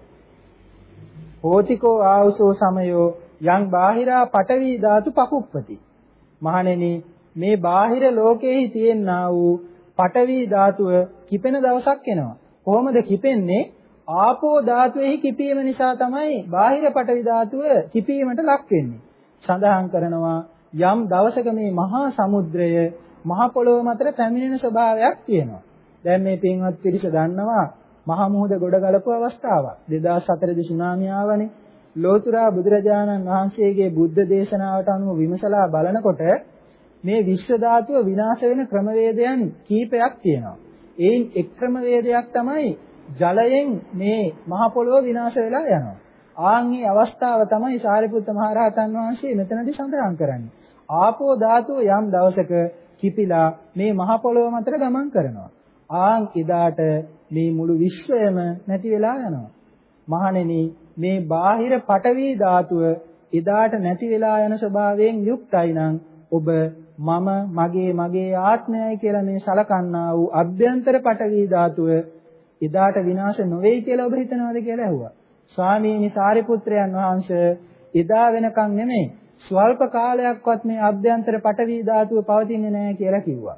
හෝතිකෝ ආවුසෝ සමයෝ යං බාහිරා පටවි ධාතු පකුප්පති මහණෙනි මේ බාහිර ලෝකෙහි තියෙනා වූ පටවි ධාතුව කිපෙන දවසක් එනවා කොහොමද කිපෙන්නේ? ආපෝ ධාතුවේහි කිපීම නිසා තමයි බාහිර පටවි ධාතුව කිපීමට ලක් වෙන්නේ. සඳහන් කරනවා යම් දවසක මේ මහා සමුද්‍රය මහ පොළොව මතට පැමිණෙන ස්වභාවයක් තියෙනවා. දැන් මේ පින්වත් පිරිස දන්නවා මහා මුහුද ගොඩ ගලපු අවස්ථාවක්. 2004 දී සුනාමිය ආවනේ. ලෝතුරා බුදුරජාණන් වහන්සේගේ බුද්ධ දේශනාවට අනුව විමසලා බලනකොට මේ විශ්ව ධාතුව විනාශ වෙන ක්‍රමවේදයන් කීපයක් තියෙනවා. ඒයින් එක් ක්‍රමවේදයක් තමයි ජලයෙන් මේ මහ පොළොව විනාශ වෙලා යනවා. ආන්ගේ අවස්ථාව තමයි සාරිපුත්ත මහරහතන් වහන්සේ මෙතනදී සඳහන් කරන්නේ. ආපෝ ධාතුව යම් දවසක කිපිලා මේ මහ පොළොව මතට ගමන් කරනවා. ආන් එදාට මේ මුළු විශ්වයම නැති වෙලා යනවා. මහණෙනි මේ බාහිර පටවි ධාතුව එදාට නැති වෙලා යන ස්වභාවයෙන් යුක්තයි නම් ඔබ මම මගේ මගේ ආත්මයයි කියලා මේ සලකන්නා වූ අභ්‍යන්තර පටවි ධාතුව එදාට විනාශ නොවේයි කියලා ඔබ හිතනවාද කියලා ඇහුවා. ස්වාමීනි සාරිපුත්‍රයන් වහන්සේ එදා වෙනකන් නෙමෙයි ස්වල්ප කාලයක්වත් මේ අභ්‍යන්තර පටවි ධාතුව පවතින්නේ නැහැ කියලා කිව්වා.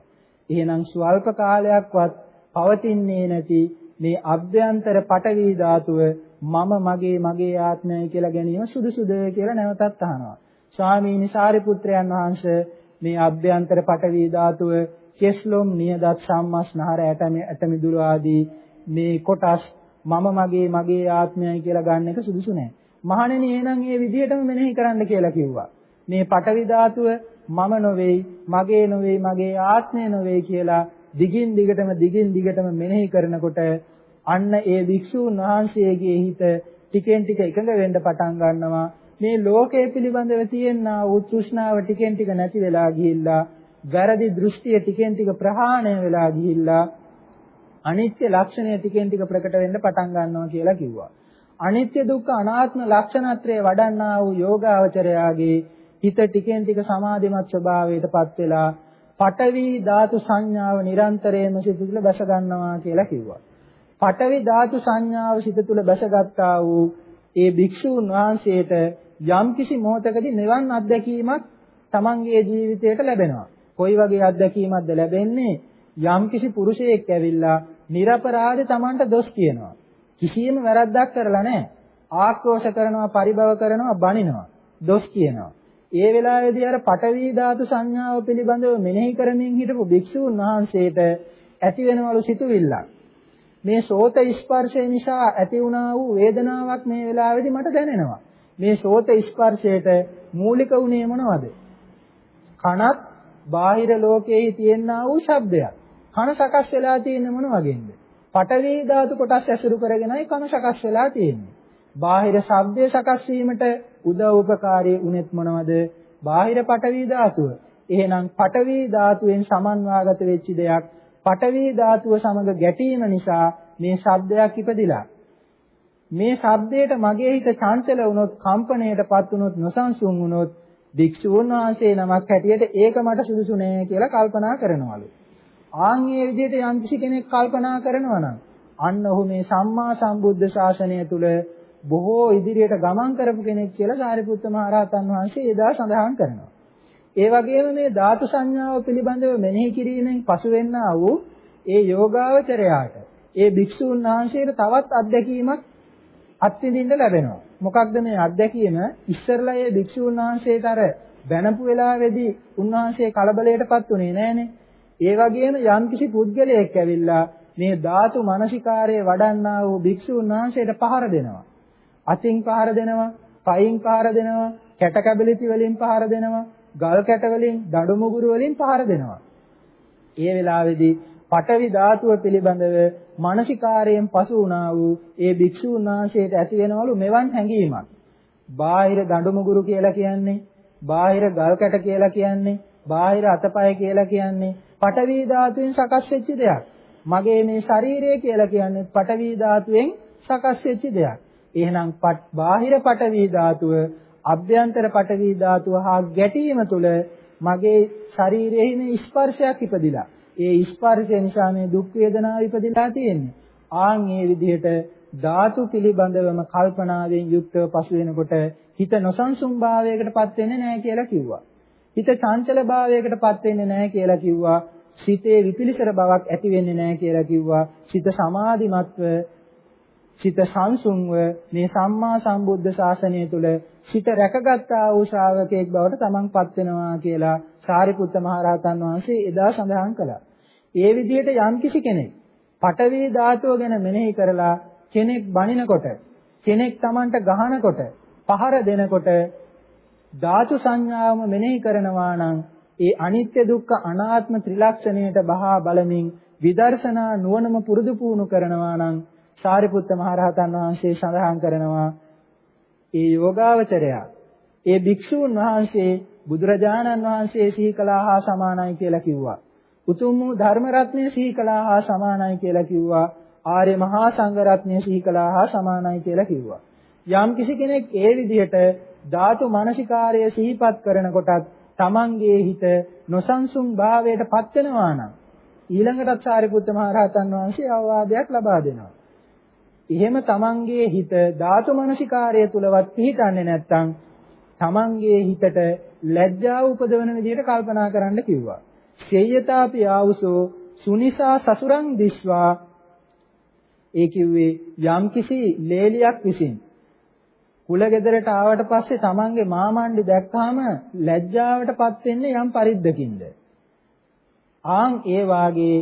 එහෙනම් ස්වල්ප කාලයක්වත් පවතින්නේ නැති මේ අභ්‍යන්තර පටවි ධාතුව මම මගේ මගේ ආත්මයයි කියලා ගැනීම සුදුසුද කියලා නැවතත් අහනවා. ස්වාමීනි සාරිපුත්‍රයන් වහන්සේ මේ අභ්‍යන්තර පටවි ධාතුව කෙස්ලොම් නියදත් සම්මස්නහර ඇටමි ඇටමිදුළු ආදී මේ කොටස් මම මගේ මගේ ආත්මයයි කියලා ගන්න එක සුදුසු නෑ. මහණෙනි එහෙනම් මේ විදිහටම මෙනෙහි කරන්න කියලා කිව්වා. මේ පටවි ධාතුව මම නොවේයි, මගේ නොවේයි, මගේ ආත්මය නොවේයි කියලා දිගින් දිගටම දිගින් දිගටම මෙනෙහි කරනකොට අන්න ඒ භික්ෂූන් වහන්සේගේ හිත ටිකෙන් ටික එකඟ වෙන්න පටන් ගන්නවා. මේ ලෝකයේ පිළිබඳව තියෙනා වූ තෘෂ්ණාව ටිකෙන් ටික නැති වෙලා ගිහිල්ලා වැරදි දෘෂ්ටිය ටිකෙන් ටික ප්‍රහාණය වෙලා ගිහිල්ලා අනිත්‍ය ලක්ෂණය ටිකෙන් ටික ප්‍රකට වෙන්න පටන් ගන්නවා කියලා කිව්වා. අනිත්‍ය දුක්ඛ අනාත්ම ලක්ෂණත්‍රය වඩන්නා වූ යෝගාවචරයාගේ හිත ටිකෙන් ටික සමාධිමත් ස්වභාවයටපත් වෙලා පඨවි ධාතු සංඥාව නිරන්තරයෙන්ම සිත තුළ බැස ගන්නවා කියලා කිව්වා. පඨවි ධාතු සංඥාව සිත තුළ බැසගත්තා වූ ඒ භික්ෂූන් වහන්සේට යම්කිසි මොහතකදී නිවන් අත්දැකීමක් තමන්ගේ ජීවිතයට ලැබෙනවා. කොයි වගේ අත්දැකීමක්ද ලැබෙන්නේ? යම්කිසි පුරුෂයෙක් ඇවිල්ලා නිර්පරාධ තමන්ට දොස් කියනවා. කිසියම් වැරද්දක් කරලා නැහැ. ආක්‍රෝෂ කරනවා, පරිභව කරනවා, බනිනවා, දොස් කියනවා. ඒ වෙලාවේදී අර පටවි ධාතු සංඥාව පිළිබඳව මෙනෙහි කරමින් හිටපු භික්ෂුන් වහන්සේට ඇති වෙනවලු සිතුවිල්ලක්. මේ සෝත ස්පර්ශය නිසා ඇති වුණා වූ වේදනාවක් මේ වෙලාවේදී මට දැනෙනවා. මේ සෝත ස්පර්ශයට මූලික උනේ මොනවද? කනත් බාහිර ලෝකයේ තියෙනා වූ ශබ්දයක්. කන සකස් වෙලා තියෙන්නේ මොන වගේද? පඨවි ධාතු කොටස් ඇසුරු කරගෙනයි කන සකස් වෙලා තියෙන්නේ. බාහිර ශබ්දයේ සකස් වීමට උදව් උපකාරී උනේත් මොනවද? බාහිර පඨවි ධාතුව. එහෙනම් පඨවි ධාතුවෙන් සමන්වාගත වෙච්ච දෙයක් පඨවි ධාතුව සමග ගැටීම නිසා මේ ශබ්දයක් ඉපදිලා. මේ ශබ්දයට මගේ හිත චංචල වුණොත්, කම්පණයටපත් වුණොත්, නොසන්සුන් වුණොත්, භික්ෂුන් වහන්සේ නමක් හැටියට ඒක මට සුදුසු නෑ කියලා කල්පනා කරනවලු. ආන් මේ විදිහට යම්කිසි කෙනෙක් කල්පනා කරනවා නම් අන්න ඔහු මේ සම්මා සම්බුද්ධ ශාසනය තුල බොහෝ ඉදිරියට ගමන් කරපු කෙනෙක් කියලා සාරිපුත්ත මහ රහතන් වහන්සේ එදා සඳහන් කරනවා. ඒ වගේම මේ ධාතු සංඥාව පිළිබඳව මෙනෙහි කිරීමෙන් පසු වෙන්නා වූ ඒ යෝගාවචරයාට ඒ භික්ෂුන් වහන්සේට තවත් අත්දැකීමක් අත්විඳින්න ලැබෙනවා. මොකක්ද මේ අත්දැකීම? ඉස්සරලා ඒ භික්ෂුන් වහන්සේට අර බැනපු වෙලාවේදී උන්වහන්සේ කලබලයටපත් උනේ නෑනේ. ඒ වගේම යම්කිසි පුද්ගලයෙක් ඇවිල්ලා මේ ධාතු මනසිකාරයේ වඩන්නා වූ භික්ෂුන් වහන්සේට පහර දෙනවා. අතින් පහර දෙනවා, පයින් පහර දෙනවා, කැට කැබලිති වලින් පහර දෙනවා, ගල් කැට වලින්, දඩු මුගුරු වලින් පහර දෙනවා. ඒ වෙලාවේදී පඨවි ධාතුව පිළිබඳව මානසිකාරයෙන් පසු වුණා වූ ඒ භික්ෂුන් වහන්සේට ඇති වෙනවලු මෙවන් හැඟීමක්. බාහිර දඬු මුගුරු කියලා කියන්නේ, බාහිර ගල් කැට කියලා කියන්නේ, බාහිර අතපය කියලා කියන්නේ පඨවි ධාතුවෙන් සකස් වෙච්ච දෙයක්. මගේ මේ ශරීරය කියලා කියන්නේ පඨවි ධාතුවෙන් සකස් වෙච්ච දෙයක්. එහෙනම් බාහිර පඨවි ධාතුව අභ්‍යන්තර පඨවි ධාතුව හා ගැටීම තුළ මගේ ශරීරයේ මේ ස්පර්ශයක් ඉපදිලා. ඒ ස්පර්ශය නිසා මේ දුක් වේදනාව ඉපදිලා තියෙන්නේ. ආන් මේ විදිහට ධාතු පිළිබඳවම කල්පනාවෙන් යුක්තව පසු වෙනකොට හිත නොසන්සුන් භාවයකටපත් වෙන්නේ නැහැ කියලා කිව්වා. හිත චංචල භාවයකටපත් වෙන්නේ නැහැ කියලා කිව්වා. සිතේ විපිලිසර බවක් ඇති වෙන්නේ නැහැ කියලා කිව්වා. සිත සමාධිමත්ව සිත සංසුන්ව මේ සම්මා සම්බුද්ධ ශාසනය තුල සිත රැකගත්තා වූ ශ්‍රාවකයෙක් බවට තමන්පත් වෙනවා කියලා සාරිපුත්ත මහරහතන් වහන්සේ එදා සඳහන් කළා. ඒ විදිහට යම්කිසි කෙනෙක් පඨවි ධාතුව ගැන මෙනෙහි කරලා කෙනෙක් බනිනකොට කෙනෙක් Tamanට ගහනකොට පහර දෙනකොට ධාතු සංඥාවම මෙනෙහි කරනවා නම් ඒ අනිත්‍ය දුක්ඛ අනාත්ම ත්‍රිලක්ෂණයට බහා බලමින් විදර්ශනා නුවණම පුරුදු පුහුණු කරනවා නම් සාරිපුත්ත මහරහතන් වහන්සේ සඳහන් කරනවා ඒ යෝගාවචරයා ඒ භික්ෂූන් වහන්සේ බුදුරජාණන් වහන්සේ සිහි කළා හා සමානයි කියලා කිව්වා. උතුම් වූ ධර්ම රත්නය සිහි කළා හා සමානයි කියලා කිව්වා. ආර්ය මහා සංඝ රත්නය සිහි කළා හා සමානයි කියලා කිව්වා. යම් කිසි කෙනෙක් ඒ විදිහට ධාතු මනසිකාරය සිහිපත් කරනකොටත් තමන්ගේ හිත නොසන්සුන් භාවයට පත් වෙනවා නම් ඊළඟටත් සාරිපුත්ත මහ රහතන් වහන්සේ අවවාදයක් ලබා දෙනවා. එහෙම තමන්ගේ හිත ධාතු මනසිකාරය තුලවත් පිහිටන්නේ නැත්නම් තමන්ගේ හිතට ලැජ්ජාව උපදවන විදිහට කල්පනා කරන්න කිව්වා. සේයතාපි ආවුසෝ සුනිසා සසුරං දිස්වා ඒ කිව්වේ යම්කිසි ලේලියක් විසින් කුල ගෙදරට ආවට පස්සේ තමන්ගේ මාමණ්ඩි දැක්කාම ලැජ්ජාවටපත් වෙන්නේ යම් පරිද්දකින්ද? ආන් ඒ වාගේ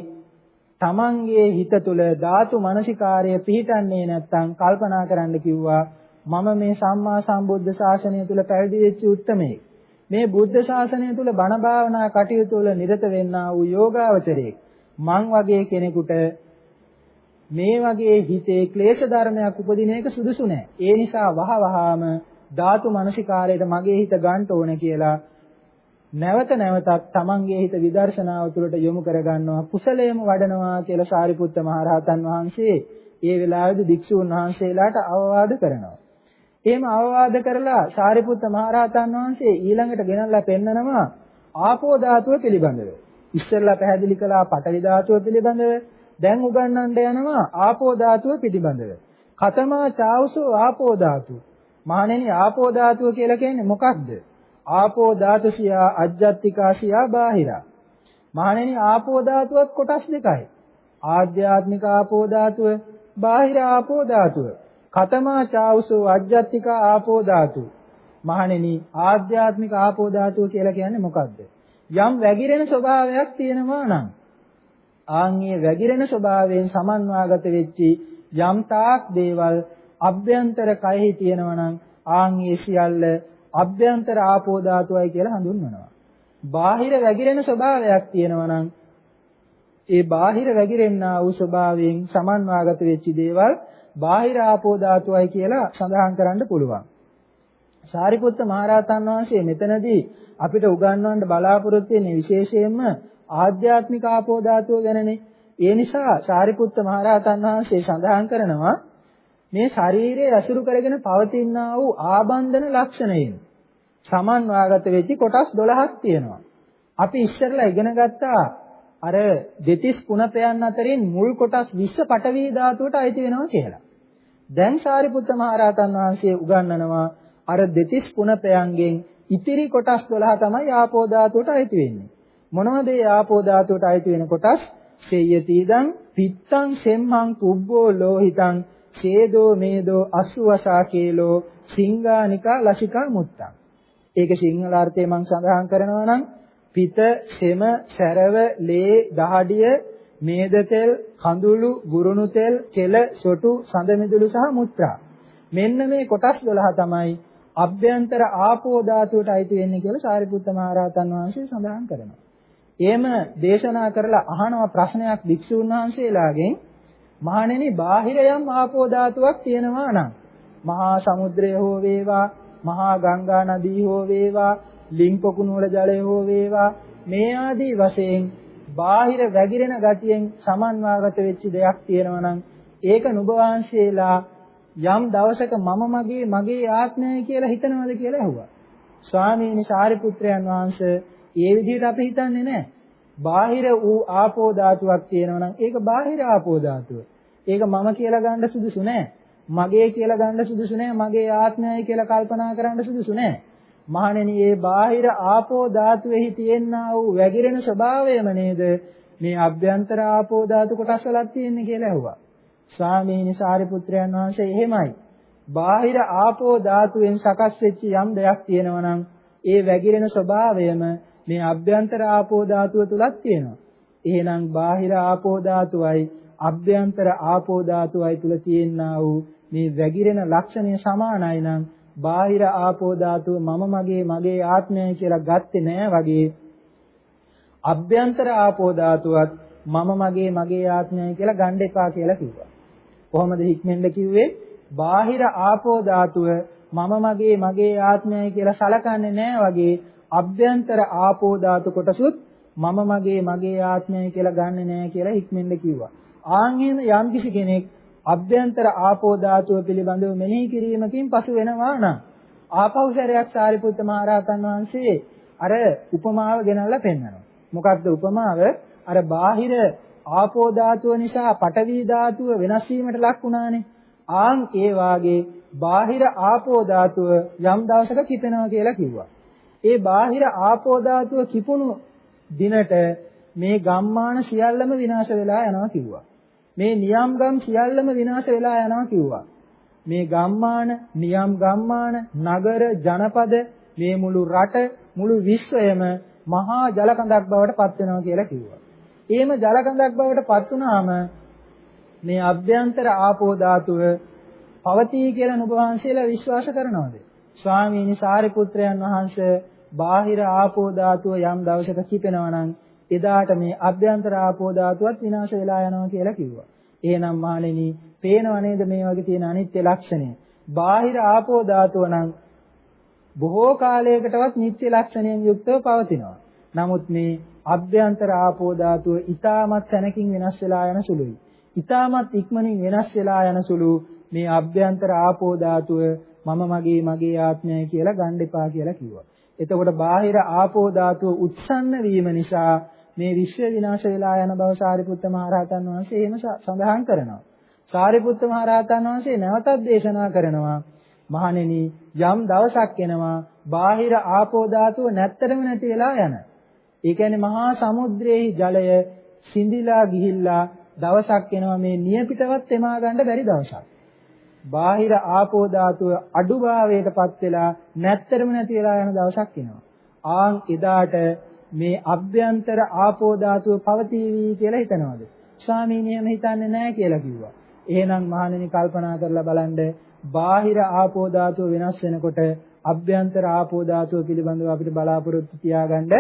තමන්ගේ හිත තුළ ධාතු මනසිකාර්ය පිහිටන්නේ නැත්නම් කල්පනා කරන්න කිව්වා මම මේ සම්මා සම්බුද්ධ ශාසනය තුළ පැවිදි වෙච්ච උත්මයෙක් මේ බුද්ධ ශාසනය තුල බණ භාවනා කටයුතු වල නිරත වෙන්නා වූ යෝගාවචරයෙක්. මං වගේ කෙනෙකුට මේ වගේ හිතේ ක්ලේශ ධර්මයක් උපදින එක සුදුසු නෑ. ඒ නිසා වහ වහාම ධාතු මනසිකාරයට මගේ හිත ගන්න ඕන කියලා නැවත නැවතත් තමන්ගේ හිත විදර්ශනාව තුළට යොමු කරගන්නවා කුසලයේම වඩනවා කියලා සාරිපුත්ත මහරහතන් වහන්සේ ඒ වෙලාවේදී භික්ෂුන් වහන්සේලාට අවවාද කරනවා. එහෙම අවවාද කරලා සාරිපුත්ත මහරහතන් වහන්සේ ඊළඟට ගෙනල්ලා පෙන්නනවා ආපෝ ධාතුව පිළිබඳව. ඉස්සෙල්ලා පැහැදිලි කළා පඨවි ධාතුව පිළිබඳව. දැන් උගන්වන්න යනවා ආපෝ ධාතුව පිළිබඳව. කතමා චාවසෝ ආපෝ ධාතු. මහණෙනි ආපෝ ධාතුව කියලා කියන්නේ මොකක්ද? ආපෝ ධාතුසියා අජ්ජත්තිකාසියා බාහිරා. මහණෙනි ආපෝ ධාතුවත් කොටස් දෙකයි. ආධ්‍යාත්මික ආපෝ ධාතුව, බාහිර ආපෝ ධාතුව. කතමා චාවසෝ අජ්ජත්තික ආපෝ ධාතු. මහණෙනි ආධ්‍යාත්මික ආපෝ ධාතුව කියලා කියන්නේ මොකද්ද? යම් වැగిරෙන ස්වභාවයක් තියෙනවා නම් ආන්ියේ වැగిරෙන ස්වභාවයෙන් සමන්වාගත වෙච්චි යම්තාක් දේවල් අභ්‍යන්තර කයෙහි තියෙනවනම් ආන්ියේ සියල්ල අභ්‍යන්තර ආපෝ ධාතුවයි කියලා හඳුන්වනවා. බාහිර වැగిරෙන ස්වභාවයක් තියෙනවනම් ඒ බාහිර වැగిරෙන්නා වූ ස්වභාවයෙන් සමන්වාගත වෙච්චි දේවල් බාහිර ආපෝ ධාතුවයි කියලා සඳහන් කරන්න පුළුවන්. සාරිපුත්ත මහරහතන් වහන්සේ මෙතනදී අපිට උගන්වන්න බලාපොරොත්තු වෙන්නේ විශේෂයෙන්ම ආධ්‍යාත්මික ආපෝ ධාතුව ගැනනේ. ඒ නිසා සාරිපුත්ත මහරහතන් වහන්සේ සඳහන් කරනවා මේ ශරීරයේ ඇසුරු කරගෙන පවතිනා වූ ආබන්ධන ලක්ෂණයෙන් සමන්වාගත වෙච්ච කොටස් 12ක් තියෙනවා. අපි ඉස්සරලා ඉගෙන ගත්තා අර දෙතිස් කුණපයන් අතරින් මුල් කොටස් 20 පටවි ධාතුවට අයිති වෙනවා කියලා. දැන් සාරිපුත්ත මහරහතන් වහන්සේ උගන්වනවා අර දෙතිස් කුණපයන්ගෙන් ඉතිරි කොටස් 12 තමයි ආපෝ ධාතුවට අයිති වෙන්නේ. මොනවද ඒ ආපෝ ධාතුවට අයිති වෙන කොටස්? සේයතිදං පිත්තං සෙම්මං කුබ්බෝ ලෝහිතං ඡේදෝ මේදෝ අසුවසා කේලෝ සිංගානිකා ලසිකා මුත්තං. ඒක සිංහල අර්ථය මම සඳහන් කරනවා නම් පිත, සෙම, සැරව, ලේ, දහඩිය, මේද තෙල්, කඳුළු, ගුරුණු තෙල්, කෙල, සොටු, සඳ මිදුළු සහ මුත්‍රා. මෙන්න මේ කොටස් 12 තමයි අභ්‍යන්තර ආපෝ ධාතුවට අයිති වෙන්නේ කියලා සාරිපුත්ත මහ රහතන් වහන්සේ සඳහන් කරනවා. එහෙම දේශනා කරලා අහනවා ප්‍රශ්නයක් භික්ෂුන් වහන්සේලාගෙන් මහණෙනි බාහිර යම් ආපෝ ධාතුවක් තියෙනවා නම් මහා සමුද්‍රය හෝ වේවා මහා ගංගා නදී හෝ වේවා ලිංපොකුණු වල ජලය හෝ වේවා මේ ආදී වශයෙන් බාහිර වැగిරෙන ගතියෙන් සමන්වාගත වෙච්ච දෙයක් තියෙනවා නම් ඒක නුඹ වහන්සේලා යම් දවසක මම මගේ මගේ ආත්මය කියලා හිතනවද කියලා ඇහුවා. ස්වාමීනි සාරිපුත්‍රයන් වහන්සේ ඒ විදිහට අපි හිතන්නේ නැහැ. බාහිර වූ ආපෝ ධාතුවක් තියෙනවා නම් ඒක බාහිර ආපෝ ධාතුව. ඒක මම කියලා ගන්න සුදුසු නැහැ. මගේ කියලා ගන්න සුදුසු නැහැ. මගේ ආත්මයයි කියලා කල්පනා කරන්න සුදුසු නැහැ. මහණෙනි මේ බාහිර ආපෝ ධාතුවේහි තියෙනා වූ වැగిරෙන ස්වභාවයම නේද මේ අභ්‍යන්තර ආපෝ ධාතු කොටස් වලක් තියෙන්නේ කියලා ඇහුවා. ස්වාමීනි සාරිපුත්‍රයන් වහන්සේ එහෙමයි. බාහිර ආපෝ ධාතුවෙන් සකස් වෙච්ච යම් දෙයක් තියෙනවා නම් ඒ වැగిරෙන ස්වභාවයම මේ අභ්‍යන්තර ආපෝ ධාතුව තුලක් තියෙනවා. එහෙනම් බාහිර ආපෝ ධාතුවයි අභ්‍යන්තර ආපෝ ධාතුවයි තුල තියෙනා වූ මේ වැగిරෙන ලක්ෂණය සමානයි නම් බාහිර ආපෝ ධාතුව මම මගේ මගේ ආත්මයයි කියලා ගත්තේ නෑ වගේ අභ්‍යන්තර ආපෝ ධාතුවත් මම මගේ මගේ ආත්මයයි කියලා ගන්න එපා කියලා කිව්වා. කොහොමද හික්මෙන්ද කිව්වේ? බාහිර ආපෝ ධාතුව මම මගේ මගේ ආත්මයයි කියලා සලකන්නේ නෑ වගේ අභ්‍යන්තර ආපෝ ධාතු කොටසුත් මම මගේ මගේ ආත්මයයි කියලා ගන්නෙ නෑ කියලා හික්මෙන්ද කිව්වා. ආන් යම් කිසි කෙනෙක් අභ්‍යන්තර ආපෝ ධාතුව පිළිබඳව මෙනෙහි කිරීමකින් පසු වෙනවා නම් ආපහු සැරයක් සාරිපුත්ත මහරහතන් වහන්සේ අර උපමාව ගෙනල්ලා පෙන්වනවා. මොකක්ද උපමාව? අර බාහිර ආපෝ ධාතුව නිසා පඨවි ධාතුව වෙනස් වීමට ලක් වුණානේ. ආන් ඒ වාගේ බාහිර ආපෝ ධාතුව යම් දවසක කිපෙනවා කියලා කිව්වා. ඒ බාහිර ආපෝ ධාතුව කිපුණු දිනට මේ ගම්මාන සියල්ලම විනාශ වෙලා යනවා කිව්වා. මේ නියම් ගම් සියල්ලම විනාශ වෙලා යනවා කිව්වා. මේ ගම්මාන, නියම් ගම්මාන, නගර, ජනපද, මේ මුළු රට, මුළු විශ්වයම මහා ජලකඳක් බවට පත් වෙනවා කියලා කිව්වා. එහෙම ජලකඳක් බවට පත් වුණාම මේ අභ්‍යන්තර ආපෝ ධාතුව පවතී කියලා නුඹ වහන්සේලා විශ්වාස කරනවද? ස්වාමීනි සාරිපුත්‍රයන් වහන්සේ බාහිර ආපෝ ධාතුව යම් දවසක කිපෙනවා නම් එදාට මේ අභ්‍යන්තර ආපෝ ධාතුවත් විනාශ වෙලා යනවා කියලා කිව්වා. එහෙනම් මහණෙනි, පේනව නේද මේ වගේ තියෙන අනිත්‍ය ලක්ෂණය? බාහිර ආපෝ ධාතුව නම් බොහෝ කාලයකටවත් නිත්‍ය ලක්ෂණයෙන් යුක්තව පවතිනවා. නමුත් මේ අභ්‍යන්තර ආපෝ ධාතුව ඊටමත් තැනකින් වෙනස් වෙලා යන සුළුයි. ඊටමත් ඉක්මනින් වෙනස් වෙලා යන සුළු මේ අභ්‍යන්තර ආපෝ ධාතුව මම මගේ මගේ ආත්මය කියලා ගන්න එපා කියලා කිව්වා. එතකොට බාහිර ආපෝ ධාතුව උත්සන්න වීම නිසා මේ විශ්ව විනාශ වෙලා යන බව සාරිපුත්ත මහරහතන් වහන්සේ එහෙම සඳහන් කරනවා. සාරිපුත්ත මහරහතන් වහන්සේ නැවතත් දේශනා කරනවා මහණෙනි යම් දවසක් එනවා බාහිර ආපෝ ධාතුව නැත්තරම නැති වෙලා යන. ඒ කියන්නේ මහා සමුද්‍රයේ ජලය සිඳිලා ගිහිල්ලා දවසක් එනවා මේ නියපිටවත් එමා ගන්න බැරි දවසක්. බාහිර ආපෝ ධාතුව අඩුභාවයටපත් වෙලා නැත්තරම නැති වෙලා යන දවසක් එනවා. ආන් එදාට මේ අභ්‍යන්තර ආපෝ ධාතුව පවතිවි කියලා හිතනවාද? ස්වාමීනි එහෙම හිතන්නේ නැහැ කියලා කිව්වා. එහෙනම් මහණෙනි කල්පනා කරලා බලන්න බාහිර ආපෝ ධාතුව වෙනස් වෙනකොට අභ්‍යන්තර ආපෝ ධාතුව පිළිබඳව අපිට බලාපොරොත්තු තියාගන්න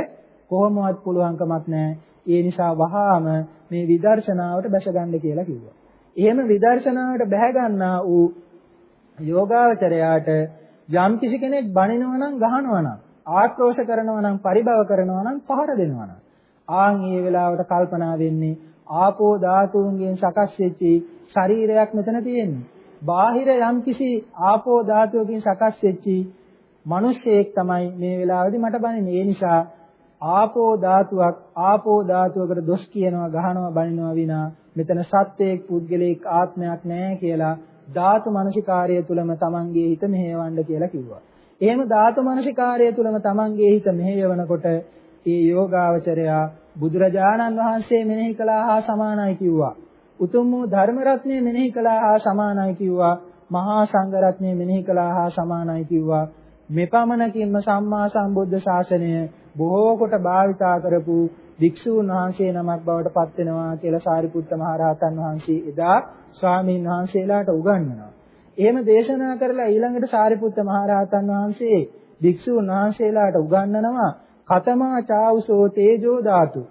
කොහොමවත් පුළුවන්කමක් නැහැ. ඒ නිසා වහාම මේ විදර්ශනාවට බැසගන්න කියලා කිව්වා. එහෙම විදර්ශනාවට බැහැ ගන්නා වූ යෝගාවචරයාට යම් කිසි කෙනෙක් බණිනවා නම් ගහනවා නම් ආක්‍රෝෂ කරනවා නම් පරිභව කරනවා නම් පහර දෙනවා නම් ආන් මේ වෙලාවට කල්පනා වෙන්නේ ආපෝ ධාතුන්ගෙන් සකස් වෙච්ච ශරීරයක් මෙතන තියෙන්නේ. බාහිර යම්කිසි ආපෝ ධාතුවකින් සකස් වෙච්ච මිනිස්සෙක් තමයි මේ වෙලාවේදී මට බනින්නේ. ඒ නිසා ආපෝ ධාතුවක් ආපෝ ධාතුවකට දොස් කියනවා ගහනවා බනිනවා විනා මෙතන සත්‍යයක් පුද්ගලයෙක් ආත්මයක් නැහැ කියලා ධාතු මනසිකාර්යය තුලම තමන්ගේ හිත මෙහෙවන්න කියලා කිව්වා. එහෙම ධාතු මනසිකාර්යය තුලම තමන්ගේ හිත මෙහෙයවනකොට ඒ යෝගාවචරයා බුදුරජාණන් වහන්සේ මෙනෙහි කළා හා සමානයි කිව්වා. උතුම් වූ ධර්ම රත්නය මෙනෙහි කළා හා සමානයි කිව්වා. මහා සංඝ රත්නය මෙනෙහි කළා හා සමානයි කිව්වා. මෙපමණකින්ම සම්මා සම්බුද්ධ ශාසනය බොහෝ කොට භාවිතා කරපු භික්ෂූන් වහන්සේ නමක් බවට පත් වෙනවා කියලා සාරිපුත්ත මහ රහතන් වහන්සේ එදා ස්වාමීන් වහන්සේලාට උගන්වනවා. එහෙම දේශනා කරලා ඊළඟට සාරිපුත්ත මහරහතන් වහන්සේ භික්ෂුන් වහන්සේලාට උගන්වනවා කතමා චාවුසෝ තේජෝ ධාතු.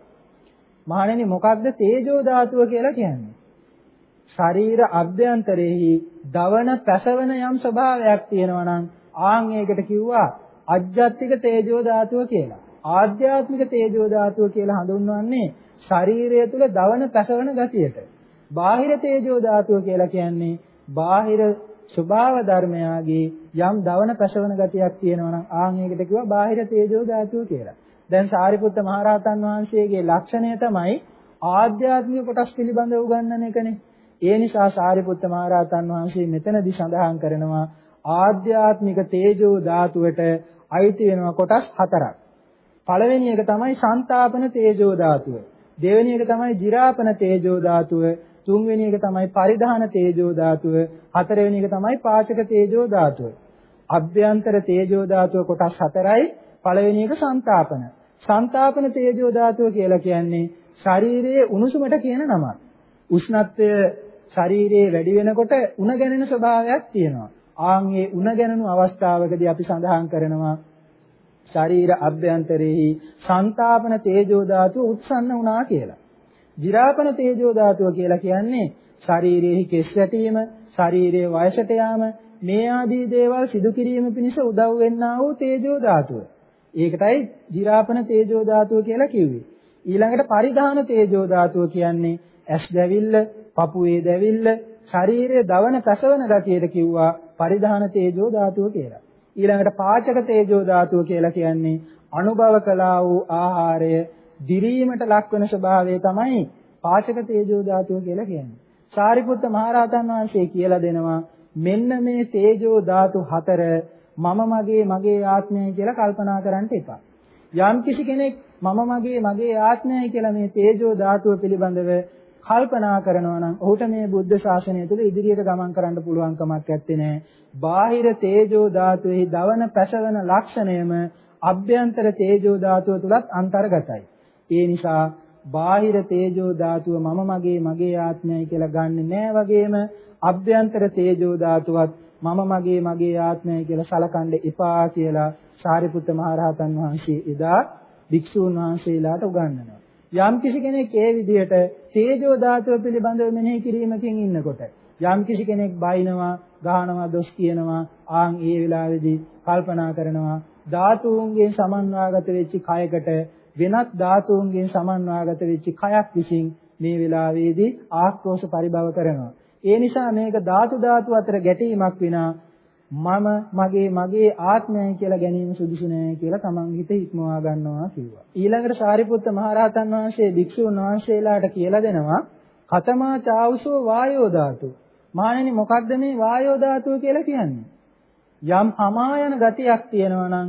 මහණෙනි මොකක්ද තේජෝ ධාතුව කියලා කියන්නේ? ශරීර අභ්‍යන්තරයේහි දවන පැසවන යම් ස්වභාවයක් තියෙනවා නම් ආන් ඒකට කිව්වා අජ්ජත්තික තේජෝ ධාතුව කියලා. ආධ්‍යාත්මික තේජෝ ධාතුව කියලා හඳුන්වන්නේ ශරීරය තුල දවන පැසවන ගතියට. බාහිර තේජෝ ධාතුව කියලා කියන්නේ බාහිර ස්වභාව ධර්මයාගේ යම් දවන පැසවන ගතියක් තියෙනවා නම් ආන් ඒකට කිව්වා බාහිර තේජෝ ධාතුව කියලා. දැන් සාරිපුත්ත මහරහතන් වහන්සේගේ ලක්ෂණය තමයි ආධ්‍යාත්මික කොටස් පිළිබඳව උගන්වන එකනේ. ඒ නිසා සාරිපුත්ත මහරහතන් වහන්සේ මෙතනදී සඳහන් කරනවා ආධ්‍යාත්මික තේජෝ ධාතුවට අයිති වෙනවා කොටස් හතරක්. පළවෙනි එක තමයි සංතාපන තේජෝ ධාතුව. දෙවෙනි එක තමයි ජිරාපන තේජෝ ධාතුව, තුන්වෙනි එක තමයි පරිධාන තේජෝ ධාතුව, හතරවෙනි එක තමයි පාචක තේජෝ ධාතුව. අභ්‍යන්තර තේජෝ ධාතුව කොටස් හතරයි, පළවෙනි එක සංතාපන. සංතාපන තේජෝ ධාතුව කියලා කියන්නේ ශරීරයේ උණුසුමට කියන නමක්. උෂ්ණත්වය ශරීරයේ වැඩි වෙනකොට උණ ගැනෙන ස්වභාවයක් තියෙනවා. ආන් ඒ උණ ගැනෙනු අවස්ථාවකදී අපි සඳහන් කරනවා ශරීර අභ්‍යන්තරෙහි සංතාපන තේජෝ ධාතුව උත්සන්න වුණා කියලා. ජිරාපන තේජෝ ධාතුව කියලා කියන්නේ ශරීරයේ කෙස් වැටීම, ශරීරයේ වයසට යාම මේ ආදී දේවල් සිදු කිරීම පිණිස උදව් වෙන්නා වූ තේජෝ ධාතුව. ඒකටයි ජිරාපන තේජෝ ධාතුව කියලා කිව්වේ. ඊළඟට පරිධාන තේජෝ ධාතුව කියන්නේ ඇස් දැවිල්ල, පපුවේ දැවිල්ල, ශරීරයේ දවන පැසවන ගතියට කිව්වා පරිධාන තේජෝ ධාතුව කියලා. ඊළඟට පාචක තේජෝ ධාතුව කියලා කියන්නේ අනුභව කළා වූ ආහාරය දිරීමට ලක්වන ස්වභාවය තමයි පාචක තේජෝ ධාතුව කියලා කියන්නේ. සාරිපුත්ත මහරහතන් වහන්සේ කියලා දෙනවා මෙන්න මේ තේජෝ ධාතු හතර මම මගේ මගේ ආත්මයයි කියලා කල්පනා කරන්න එපා. යම් කිසි කෙනෙක් මම මගේ මගේ ආත්මයයි කියලා මේ තේජෝ ධාතුව පිළිබඳව කල්පනා කරනවා නම් ඔහුට මේ බුද්ධ ශාසනය තුළ ඉදිරියට ගමන් කරන්න පුළුවන් කමක් නැත්තේ. බාහිර තේජෝ ධාතුවේ දවන පැසවන ලක්ෂණයම අභ්‍යන්තර තේජෝ ධාතුව තුලත් අන්තර්ගතයි. ඒ නිසා බාහිර තේජෝ ධාතුව මම මගේ මගේ ආත්මයයි කියලා ගන්නෙ නෑ වගේම අභ්‍යන්තර තේජෝ ධාතුවත් මම මගේ මගේ ආත්මයයි කියලා සලකන්න එපා කියලා සාරිපුත්ත මහරහතන් වහන්සේ එදා භික්ෂූන් වහන්සේලාට උගන්වනවා. යම් කිසි කෙනෙක් ඒ විදිහට තේජෝ ධාතුව පිළිබඳව මෙනෙහි කිරීමකින් ඉන්නකොට යම් කිසි කෙනෙක් බයිනවා, ගහනවා, දොස් කියනවා, ආන් ඒ වෙලාවේදී කල්පනා කරනවා ධාතුන්ගෙන් සමන්වාගත වෙච්ච කයකට වෙනත් ධාතුන්ගෙන් සමන්වාගත වෙච්ච කයක් විසින් මේ වෙලාවේදී ආක්‍රෝෂ පරිභව කරනවා. ඒ නිසා මේක ධාතු ධාතු අතර ගැටීමක් විනා මම මගේ මගේ ආත්මයයි කියලා ගැනීම සුදුසු නෑ කියලා තමන් හිත ඉක්මවා ගන්නවා කිව්වා. ඊළඟට සාරිපුත්ත මහරහතන් වහන්සේ භික්ෂුන් වහන්සේලාට කියලා දෙනවා කතමා චාවුසෝ වායෝ ධාතු. මානෙනි මොකක්ද මේ වායෝ ධාතුව කියලා කියන්නේ? යම් අමායන ගතියක් තියෙනවා නම්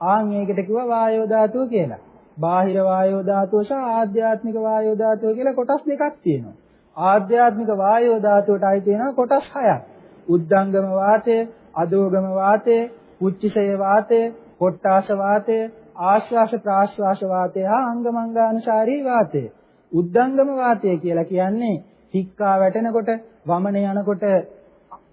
ආන් ඒකට කිව්වා වායෝ ධාතුව කියලා. බාහිර වායෝ ධාතුව සහ ආධ්‍යාත්මික වායෝ ධාතුව කියලා කොටස් දෙකක් තියෙනවා. ආධ්‍යාත්මික වායෝ ධාතුවට අයිති වෙනවා කොටස් හයක්. උද්දංගම වාතය, අදෝගම වාතය, උච්චිෂය වාතය, කොට්ටාස වාතය, ආශ්වාස ප්‍රාශ්වාස වාතය හා අංගමංගානුසාරී වාතය. උද්දංගම වාතය කියලා කියන්නේ හික්කා වැටෙනකොට වමන යනකොට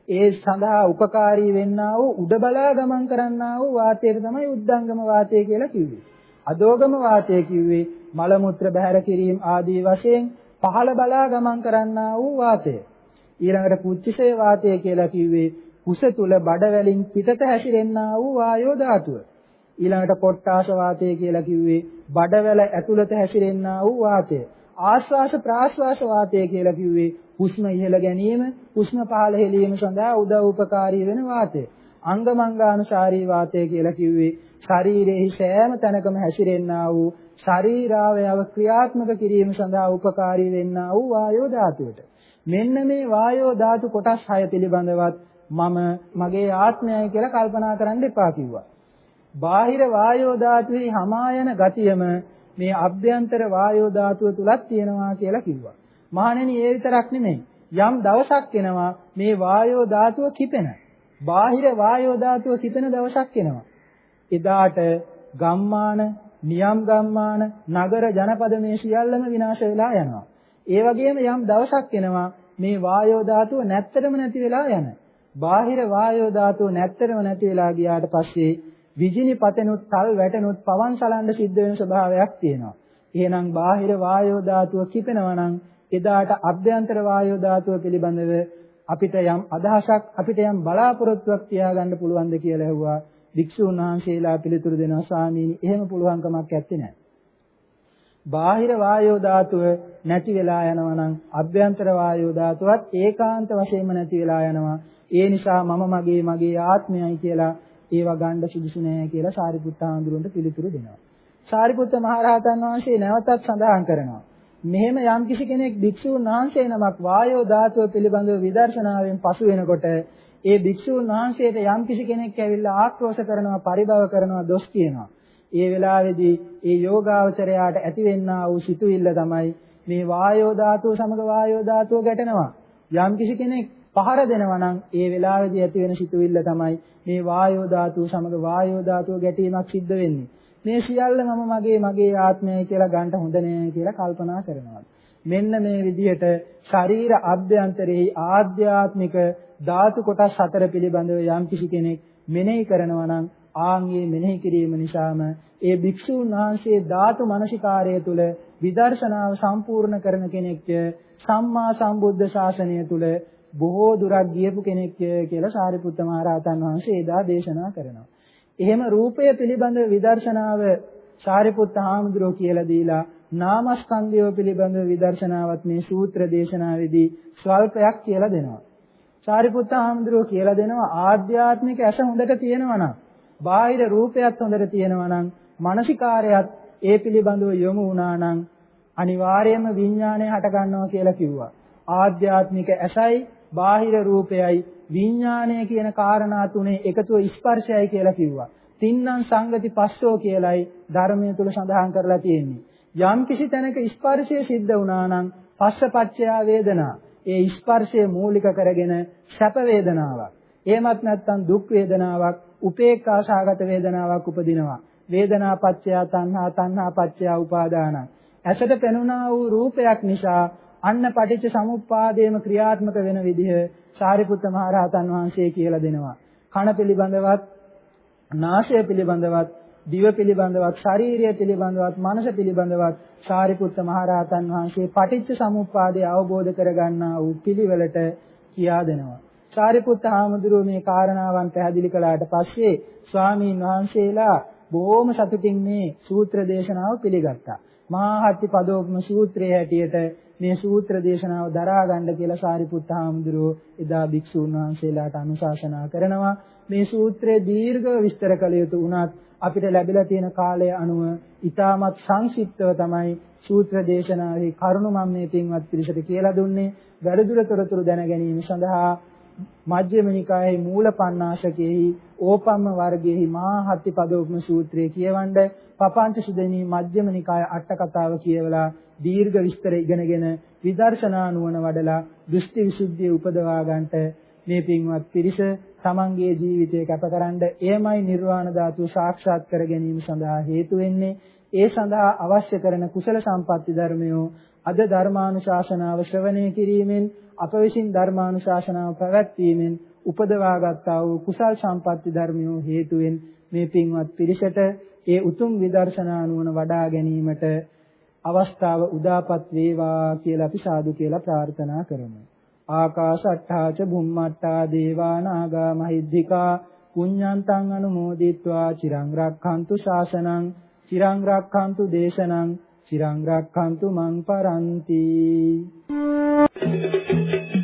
ඒ සඳහා උපකාරී වෙන්නා වූ උඩ බලා ගමන් කරන්නා වූ වාතයට තමයි උද්දංගම වාතය කියලා කිව්වේ. අදෝගම වාතය කිව්වේ මල මුත්‍ර බහැර කිරීම ආදී වශයෙන් පහළ බලා ගමන් කරන්නා වූ වාතය. ඊළඟට කුච්චිසේ වාතය කියලා කිව්වේ කුස තුල බඩවැලින් පිටත හැසිරෙන්නා වූ වායෝ ධාතුව. ඊළඟට කොට්ටාස වාතය කියලා කිව්වේ බඩවැල ඇතුළත හැසිරෙන්නා වූ වාතය. ආශ්වාස ප්‍රාශ්වාස වාතය කියලා කිව්වේ හුස්ම ඉහළ ගැනීම, හුස්ම පහළ හෙලීම සඳහා උදව් උපකාරී වෙන වාතය. අංගමංගානුසාරී වාතය කියලා කිව්වේ ශරීරයේ සෑම තැනකම හැසිරෙන්නා වූ ශරීරාවයව ක්‍රියාත්මක කිරීම සඳහා උපකාරී වෙන්නා වූ වායෝ ධාතුවට. මෙන්න මේ වායෝ ධාතු කොටස් 6 පිළිබඳවත් මම මගේ ආත්මයයි කියලා කල්පනා කරන්න එපා කිව්වා. බාහිර වායෝ ධාතුවේ හමායන ගතියම මේ අභ්‍යන්තර වායෝ ධාතුව තුලත් තියෙනවා කියලා කිව්වා. මහණෙනි ඒ විතරක් නෙමෙයි. යම් දවසක් එනවා මේ වායෝ ධාතුව කිපෙන. බාහිර වායෝ ධාතුව කිපෙන දවසක් එනවා. එදාට ගම්මාන, නියම් ගම්මාන, නගර ජනපද මේ සියල්ලම විනාශ වෙලා යනවා. ඒ වගේම යම් දවසක් එනවා මේ වායෝ ධාතුව නැත්තටම නැති වෙලා යන. බාහිර වායෝ ධාතුව නැත්තටම නැති වෙලා ගියාට පස්සේ විජිනි පතෙනුත් තල් වැටෙනුත් පවන් සලන්න සිද්ධ වෙන ස්වභාවයක් තියෙනවා. එහෙනම් බාහිර වායෝ ධාතුව කිපෙනවා නම් එදාට අභ්‍යන්තර වායෝ ධාතුව පිළිබඳව අපිට යම් අදහසක් අපිට යම් බලාපොරොත්තුවක් තියාගන්න පුළුවන්ද කියලා ඇහුවා. භික්ෂුන් වහන්සේලා පිළිතුරු දෙනවා ස්වාමීනි එහෙම පුළුවන්කමක් ඇත්තේ නැහැ. බාහිර වායෝ ධාතුව නැති වෙලා යනවා නම් අභ්‍යන්තර වායෝ ධාතුවත් ඒකාන්ත වශයෙන්ම නැති වෙලා යනවා. ඒ නිසා මම මගේ මගේ ආත්මයයි කියලා ඒවා ගන්න සුදුසු නෑ කියලා සාරිපුත්ත ආඳුරන්ට පිළිතුරු දෙනවා. සාරිපුත්ත මහරහතන් වහන්සේ නැවතත් සඳහන් කරනවා. මෙහෙම යම්කිසි කෙනෙක් භික්ෂුන් වහන්සේ නමක් වායෝ ධාතුව පිළිබඳව විදර්ශනාවෙන් පසු වෙනකොට ඒ භික්ෂුන් වහන්සේට යම්කිසි කෙනෙක් ඇවිල්ලා ආක්‍රෝෂ කරනවා පරිභව කරනවා දොස් කියනවා ඒ වෙලාවේදී ඒ යෝගාවචරයාට ඇතිවෙන්නා වූ සිතුවිල්ල තමයි මේ වායෝ ධාතුව සමග වායෝ ධාතුව ගැටෙනවා. යම් කිසි කෙනෙක් පහර දෙනවා නම් ඒ වෙලාවේදී ඇති වෙන සිතුවිල්ල තමයි මේ වායෝ ධාතුව සමග වායෝ ධාතුව ගැටීමක් සිද්ධ වෙන්නේ. මේ සියල්ල මම මගේ මගේ ආත්මය කියලා ගන්න හොඳ නෑ කියලා කල්පනා කරනවා. මෙන්න මේ විදිහට ශරීර අභ්‍යන්තරයේ ආධ්‍යාත්මික ධාතු කොටස් හතර පිළිබඳව යම් කිසි කෙනෙක් මෙනෙහි කරනවා නම් ආන්ගේ මෙනෙහි කිරීම නිසාම ඒ භික්ෂුන් වහන්සේ ධාතු මනසිකාරය තුළ විදර්ශනාව සම්පූර්ණ කරන කෙනෙක්ය සම්මා සම්බුද්ධ ශාසනය තුළ බොහෝ දුරක් ගියපු කෙනෙක්ය කියලා සාරිපුත්ත මහ රහතන් වහන්සේ එදා දේශනා කරනවා. එහෙම රූපය පිළිබඳ විදර්ශනාව සාරිපුත්ත හාමුදුරුවෝ කියලා දීලා නාමස්කන්ධය පිළිබඳ විදර්ශනාවත් මේ සූත්‍ර දේශනාවේදී ස්වල්පයක් කියලා දෙනවා. සාරිපුත්ත හාමුදුරුවෝ කියලා දෙනවා ආධ්‍යාත්මික ඇස හොඳට තියෙනවා නම් බාහිර රූපයත් හොඳට තියෙනවා නම් මානසිකාරයත් ඒ පිළිබඳව යොමු වුණා නම් අනිවාර්යයෙන්ම විඥානය හට ගන්නවා කියලා කිව්වා. ආධ්‍යාත්මික ඇසයි බාහිර රූපයයි විඥානය කියන කාරණා තුනේ එකතුව ස්පර්ශයයි කියලා කිව්වා. තින්නම් සංගති පස්සෝ කියලයි ධර්මයේ තුල සඳහන් කරලා තියෙන්නේ. යම් කිසි තැනක ස්පර්ශය සිද්ධ වුණා නම් පස්සපච්චය වේදනා. ඒ ස්පර්ශය මූලික කරගෙන සැප වේදනාවක්. එහෙමත් නැත්නම් දුක් වේදනාවක්, උපේක්ඛාසහගත වේදනාවක් උපදිනවා. වේදනා පච්චය තණ්හා, තණ්හා පච්චය උපාදාන. ඇසට පෙනුණා වූ රූපයක් නිසා අන්න පටිච්ච සමුප්පාදයේම ක්‍රියාත්මක වෙන විදිහ සාරිපුත්ත මහ රහතන් වහන්සේ කියලා දෙනවා. කන පිළිබඳවත්, නාසය පිළිබඳවත්, දිව පිළිබඳවත්, ශාරීරිය පිළිබඳවත්, මනස පිළිබඳවත් සාරිපුත්ත මහ රහතන් වහන්සේ පටිච්ච සමුප්පාදය අවබෝධ කරගන්නා වූ පිළිවෙලට කියා දෙනවා. සාරිපුත්ත හාමුදුරුවෝ මේ කාරණාවන් පැහැදිලි කළාට පස්සේ ස්වාමීන් වහන්සේලා බොහොම සතුටින් මේ සූත්‍ර දේශනාව පිළිගත්තා. මහා හත්ති පදෝපම සූත්‍රයේ හැටියට මේ සූත්‍ර දේශනාව දරා ගන්න කියලා සාරිපුත්ත හාමුදුරුවෝ එදා භික්ෂූන් වහන්සේලාට අනුශාසනා කරනවා. මේ සූත්‍රයේ දීර්ඝව විස්තර කළ යුතු වුණත් අපිට ලැබිලා තියෙන කාලය අනුව ඊටමත් සංක්ෂිප්තව තමයි සූත්‍ර දේශනාවේ කරුණු මම මේ පින්වත් පිරිසට කියලා දුන්නේ. වැඩිදුර තොරතුරු දැන ගැනීම සඳහා මජ්ක්‍ධිම නිකායේ මූල පණ්ණාසකෙහි ඕපම්ම වර්ගයේහි මහා හත්තිපදෝපම සූත්‍රය කියවන්න පපංච සුදෙනී මජ්ක්‍ධිම නිකාය අට කතාව කියවලා දීර්ඝ විස්තර ඉගෙනගෙන විදර්ශනා නුවණ වඩලා දෘෂ්ටි විසුද්ධිය උපදවා ගන්නට මේ පින්වත් පිරිස තමන්ගේ ජීවිතය කැපකරනද එයමයි නිර්වාණ ධාතුව සාක්ෂාත් කර ගැනීම සඳහා හේතු වෙන්නේ. ඒ සඳහා අවශ්‍ය කරන කුසල සම්පatti ධර්මයෝ අද ධර්මානුශාසනාව ශ්‍රවණය කිරීමෙන් අප විසින් ධර්මානුශාසනාව පැවැත්වීමෙන් උපදවාගත්තා වූ කුසල් සම්පatti ධර්මියෝ හේතුවෙන් මේ පින්වත් පිරිසට ඒ උතුම් විදර්ශනා නුවණ වඩා ගැනීමට අවස්ථාව උදාපත් වේවා කියලා අපි සාදු කියලා ප්‍රාර්ථනා කරමු. ආකාශට්ඨා ච බුම්මට්ඨා දේවා නාග මහිද්దికා පුඤ්ඤන්තං අනුමෝදිත්වා චිරං රක්ඛන්තු ශාසනං චිරං රක්ඛන්තු දේශනං චිරං රක්ඛන්තු මං පරන්ති Thank you.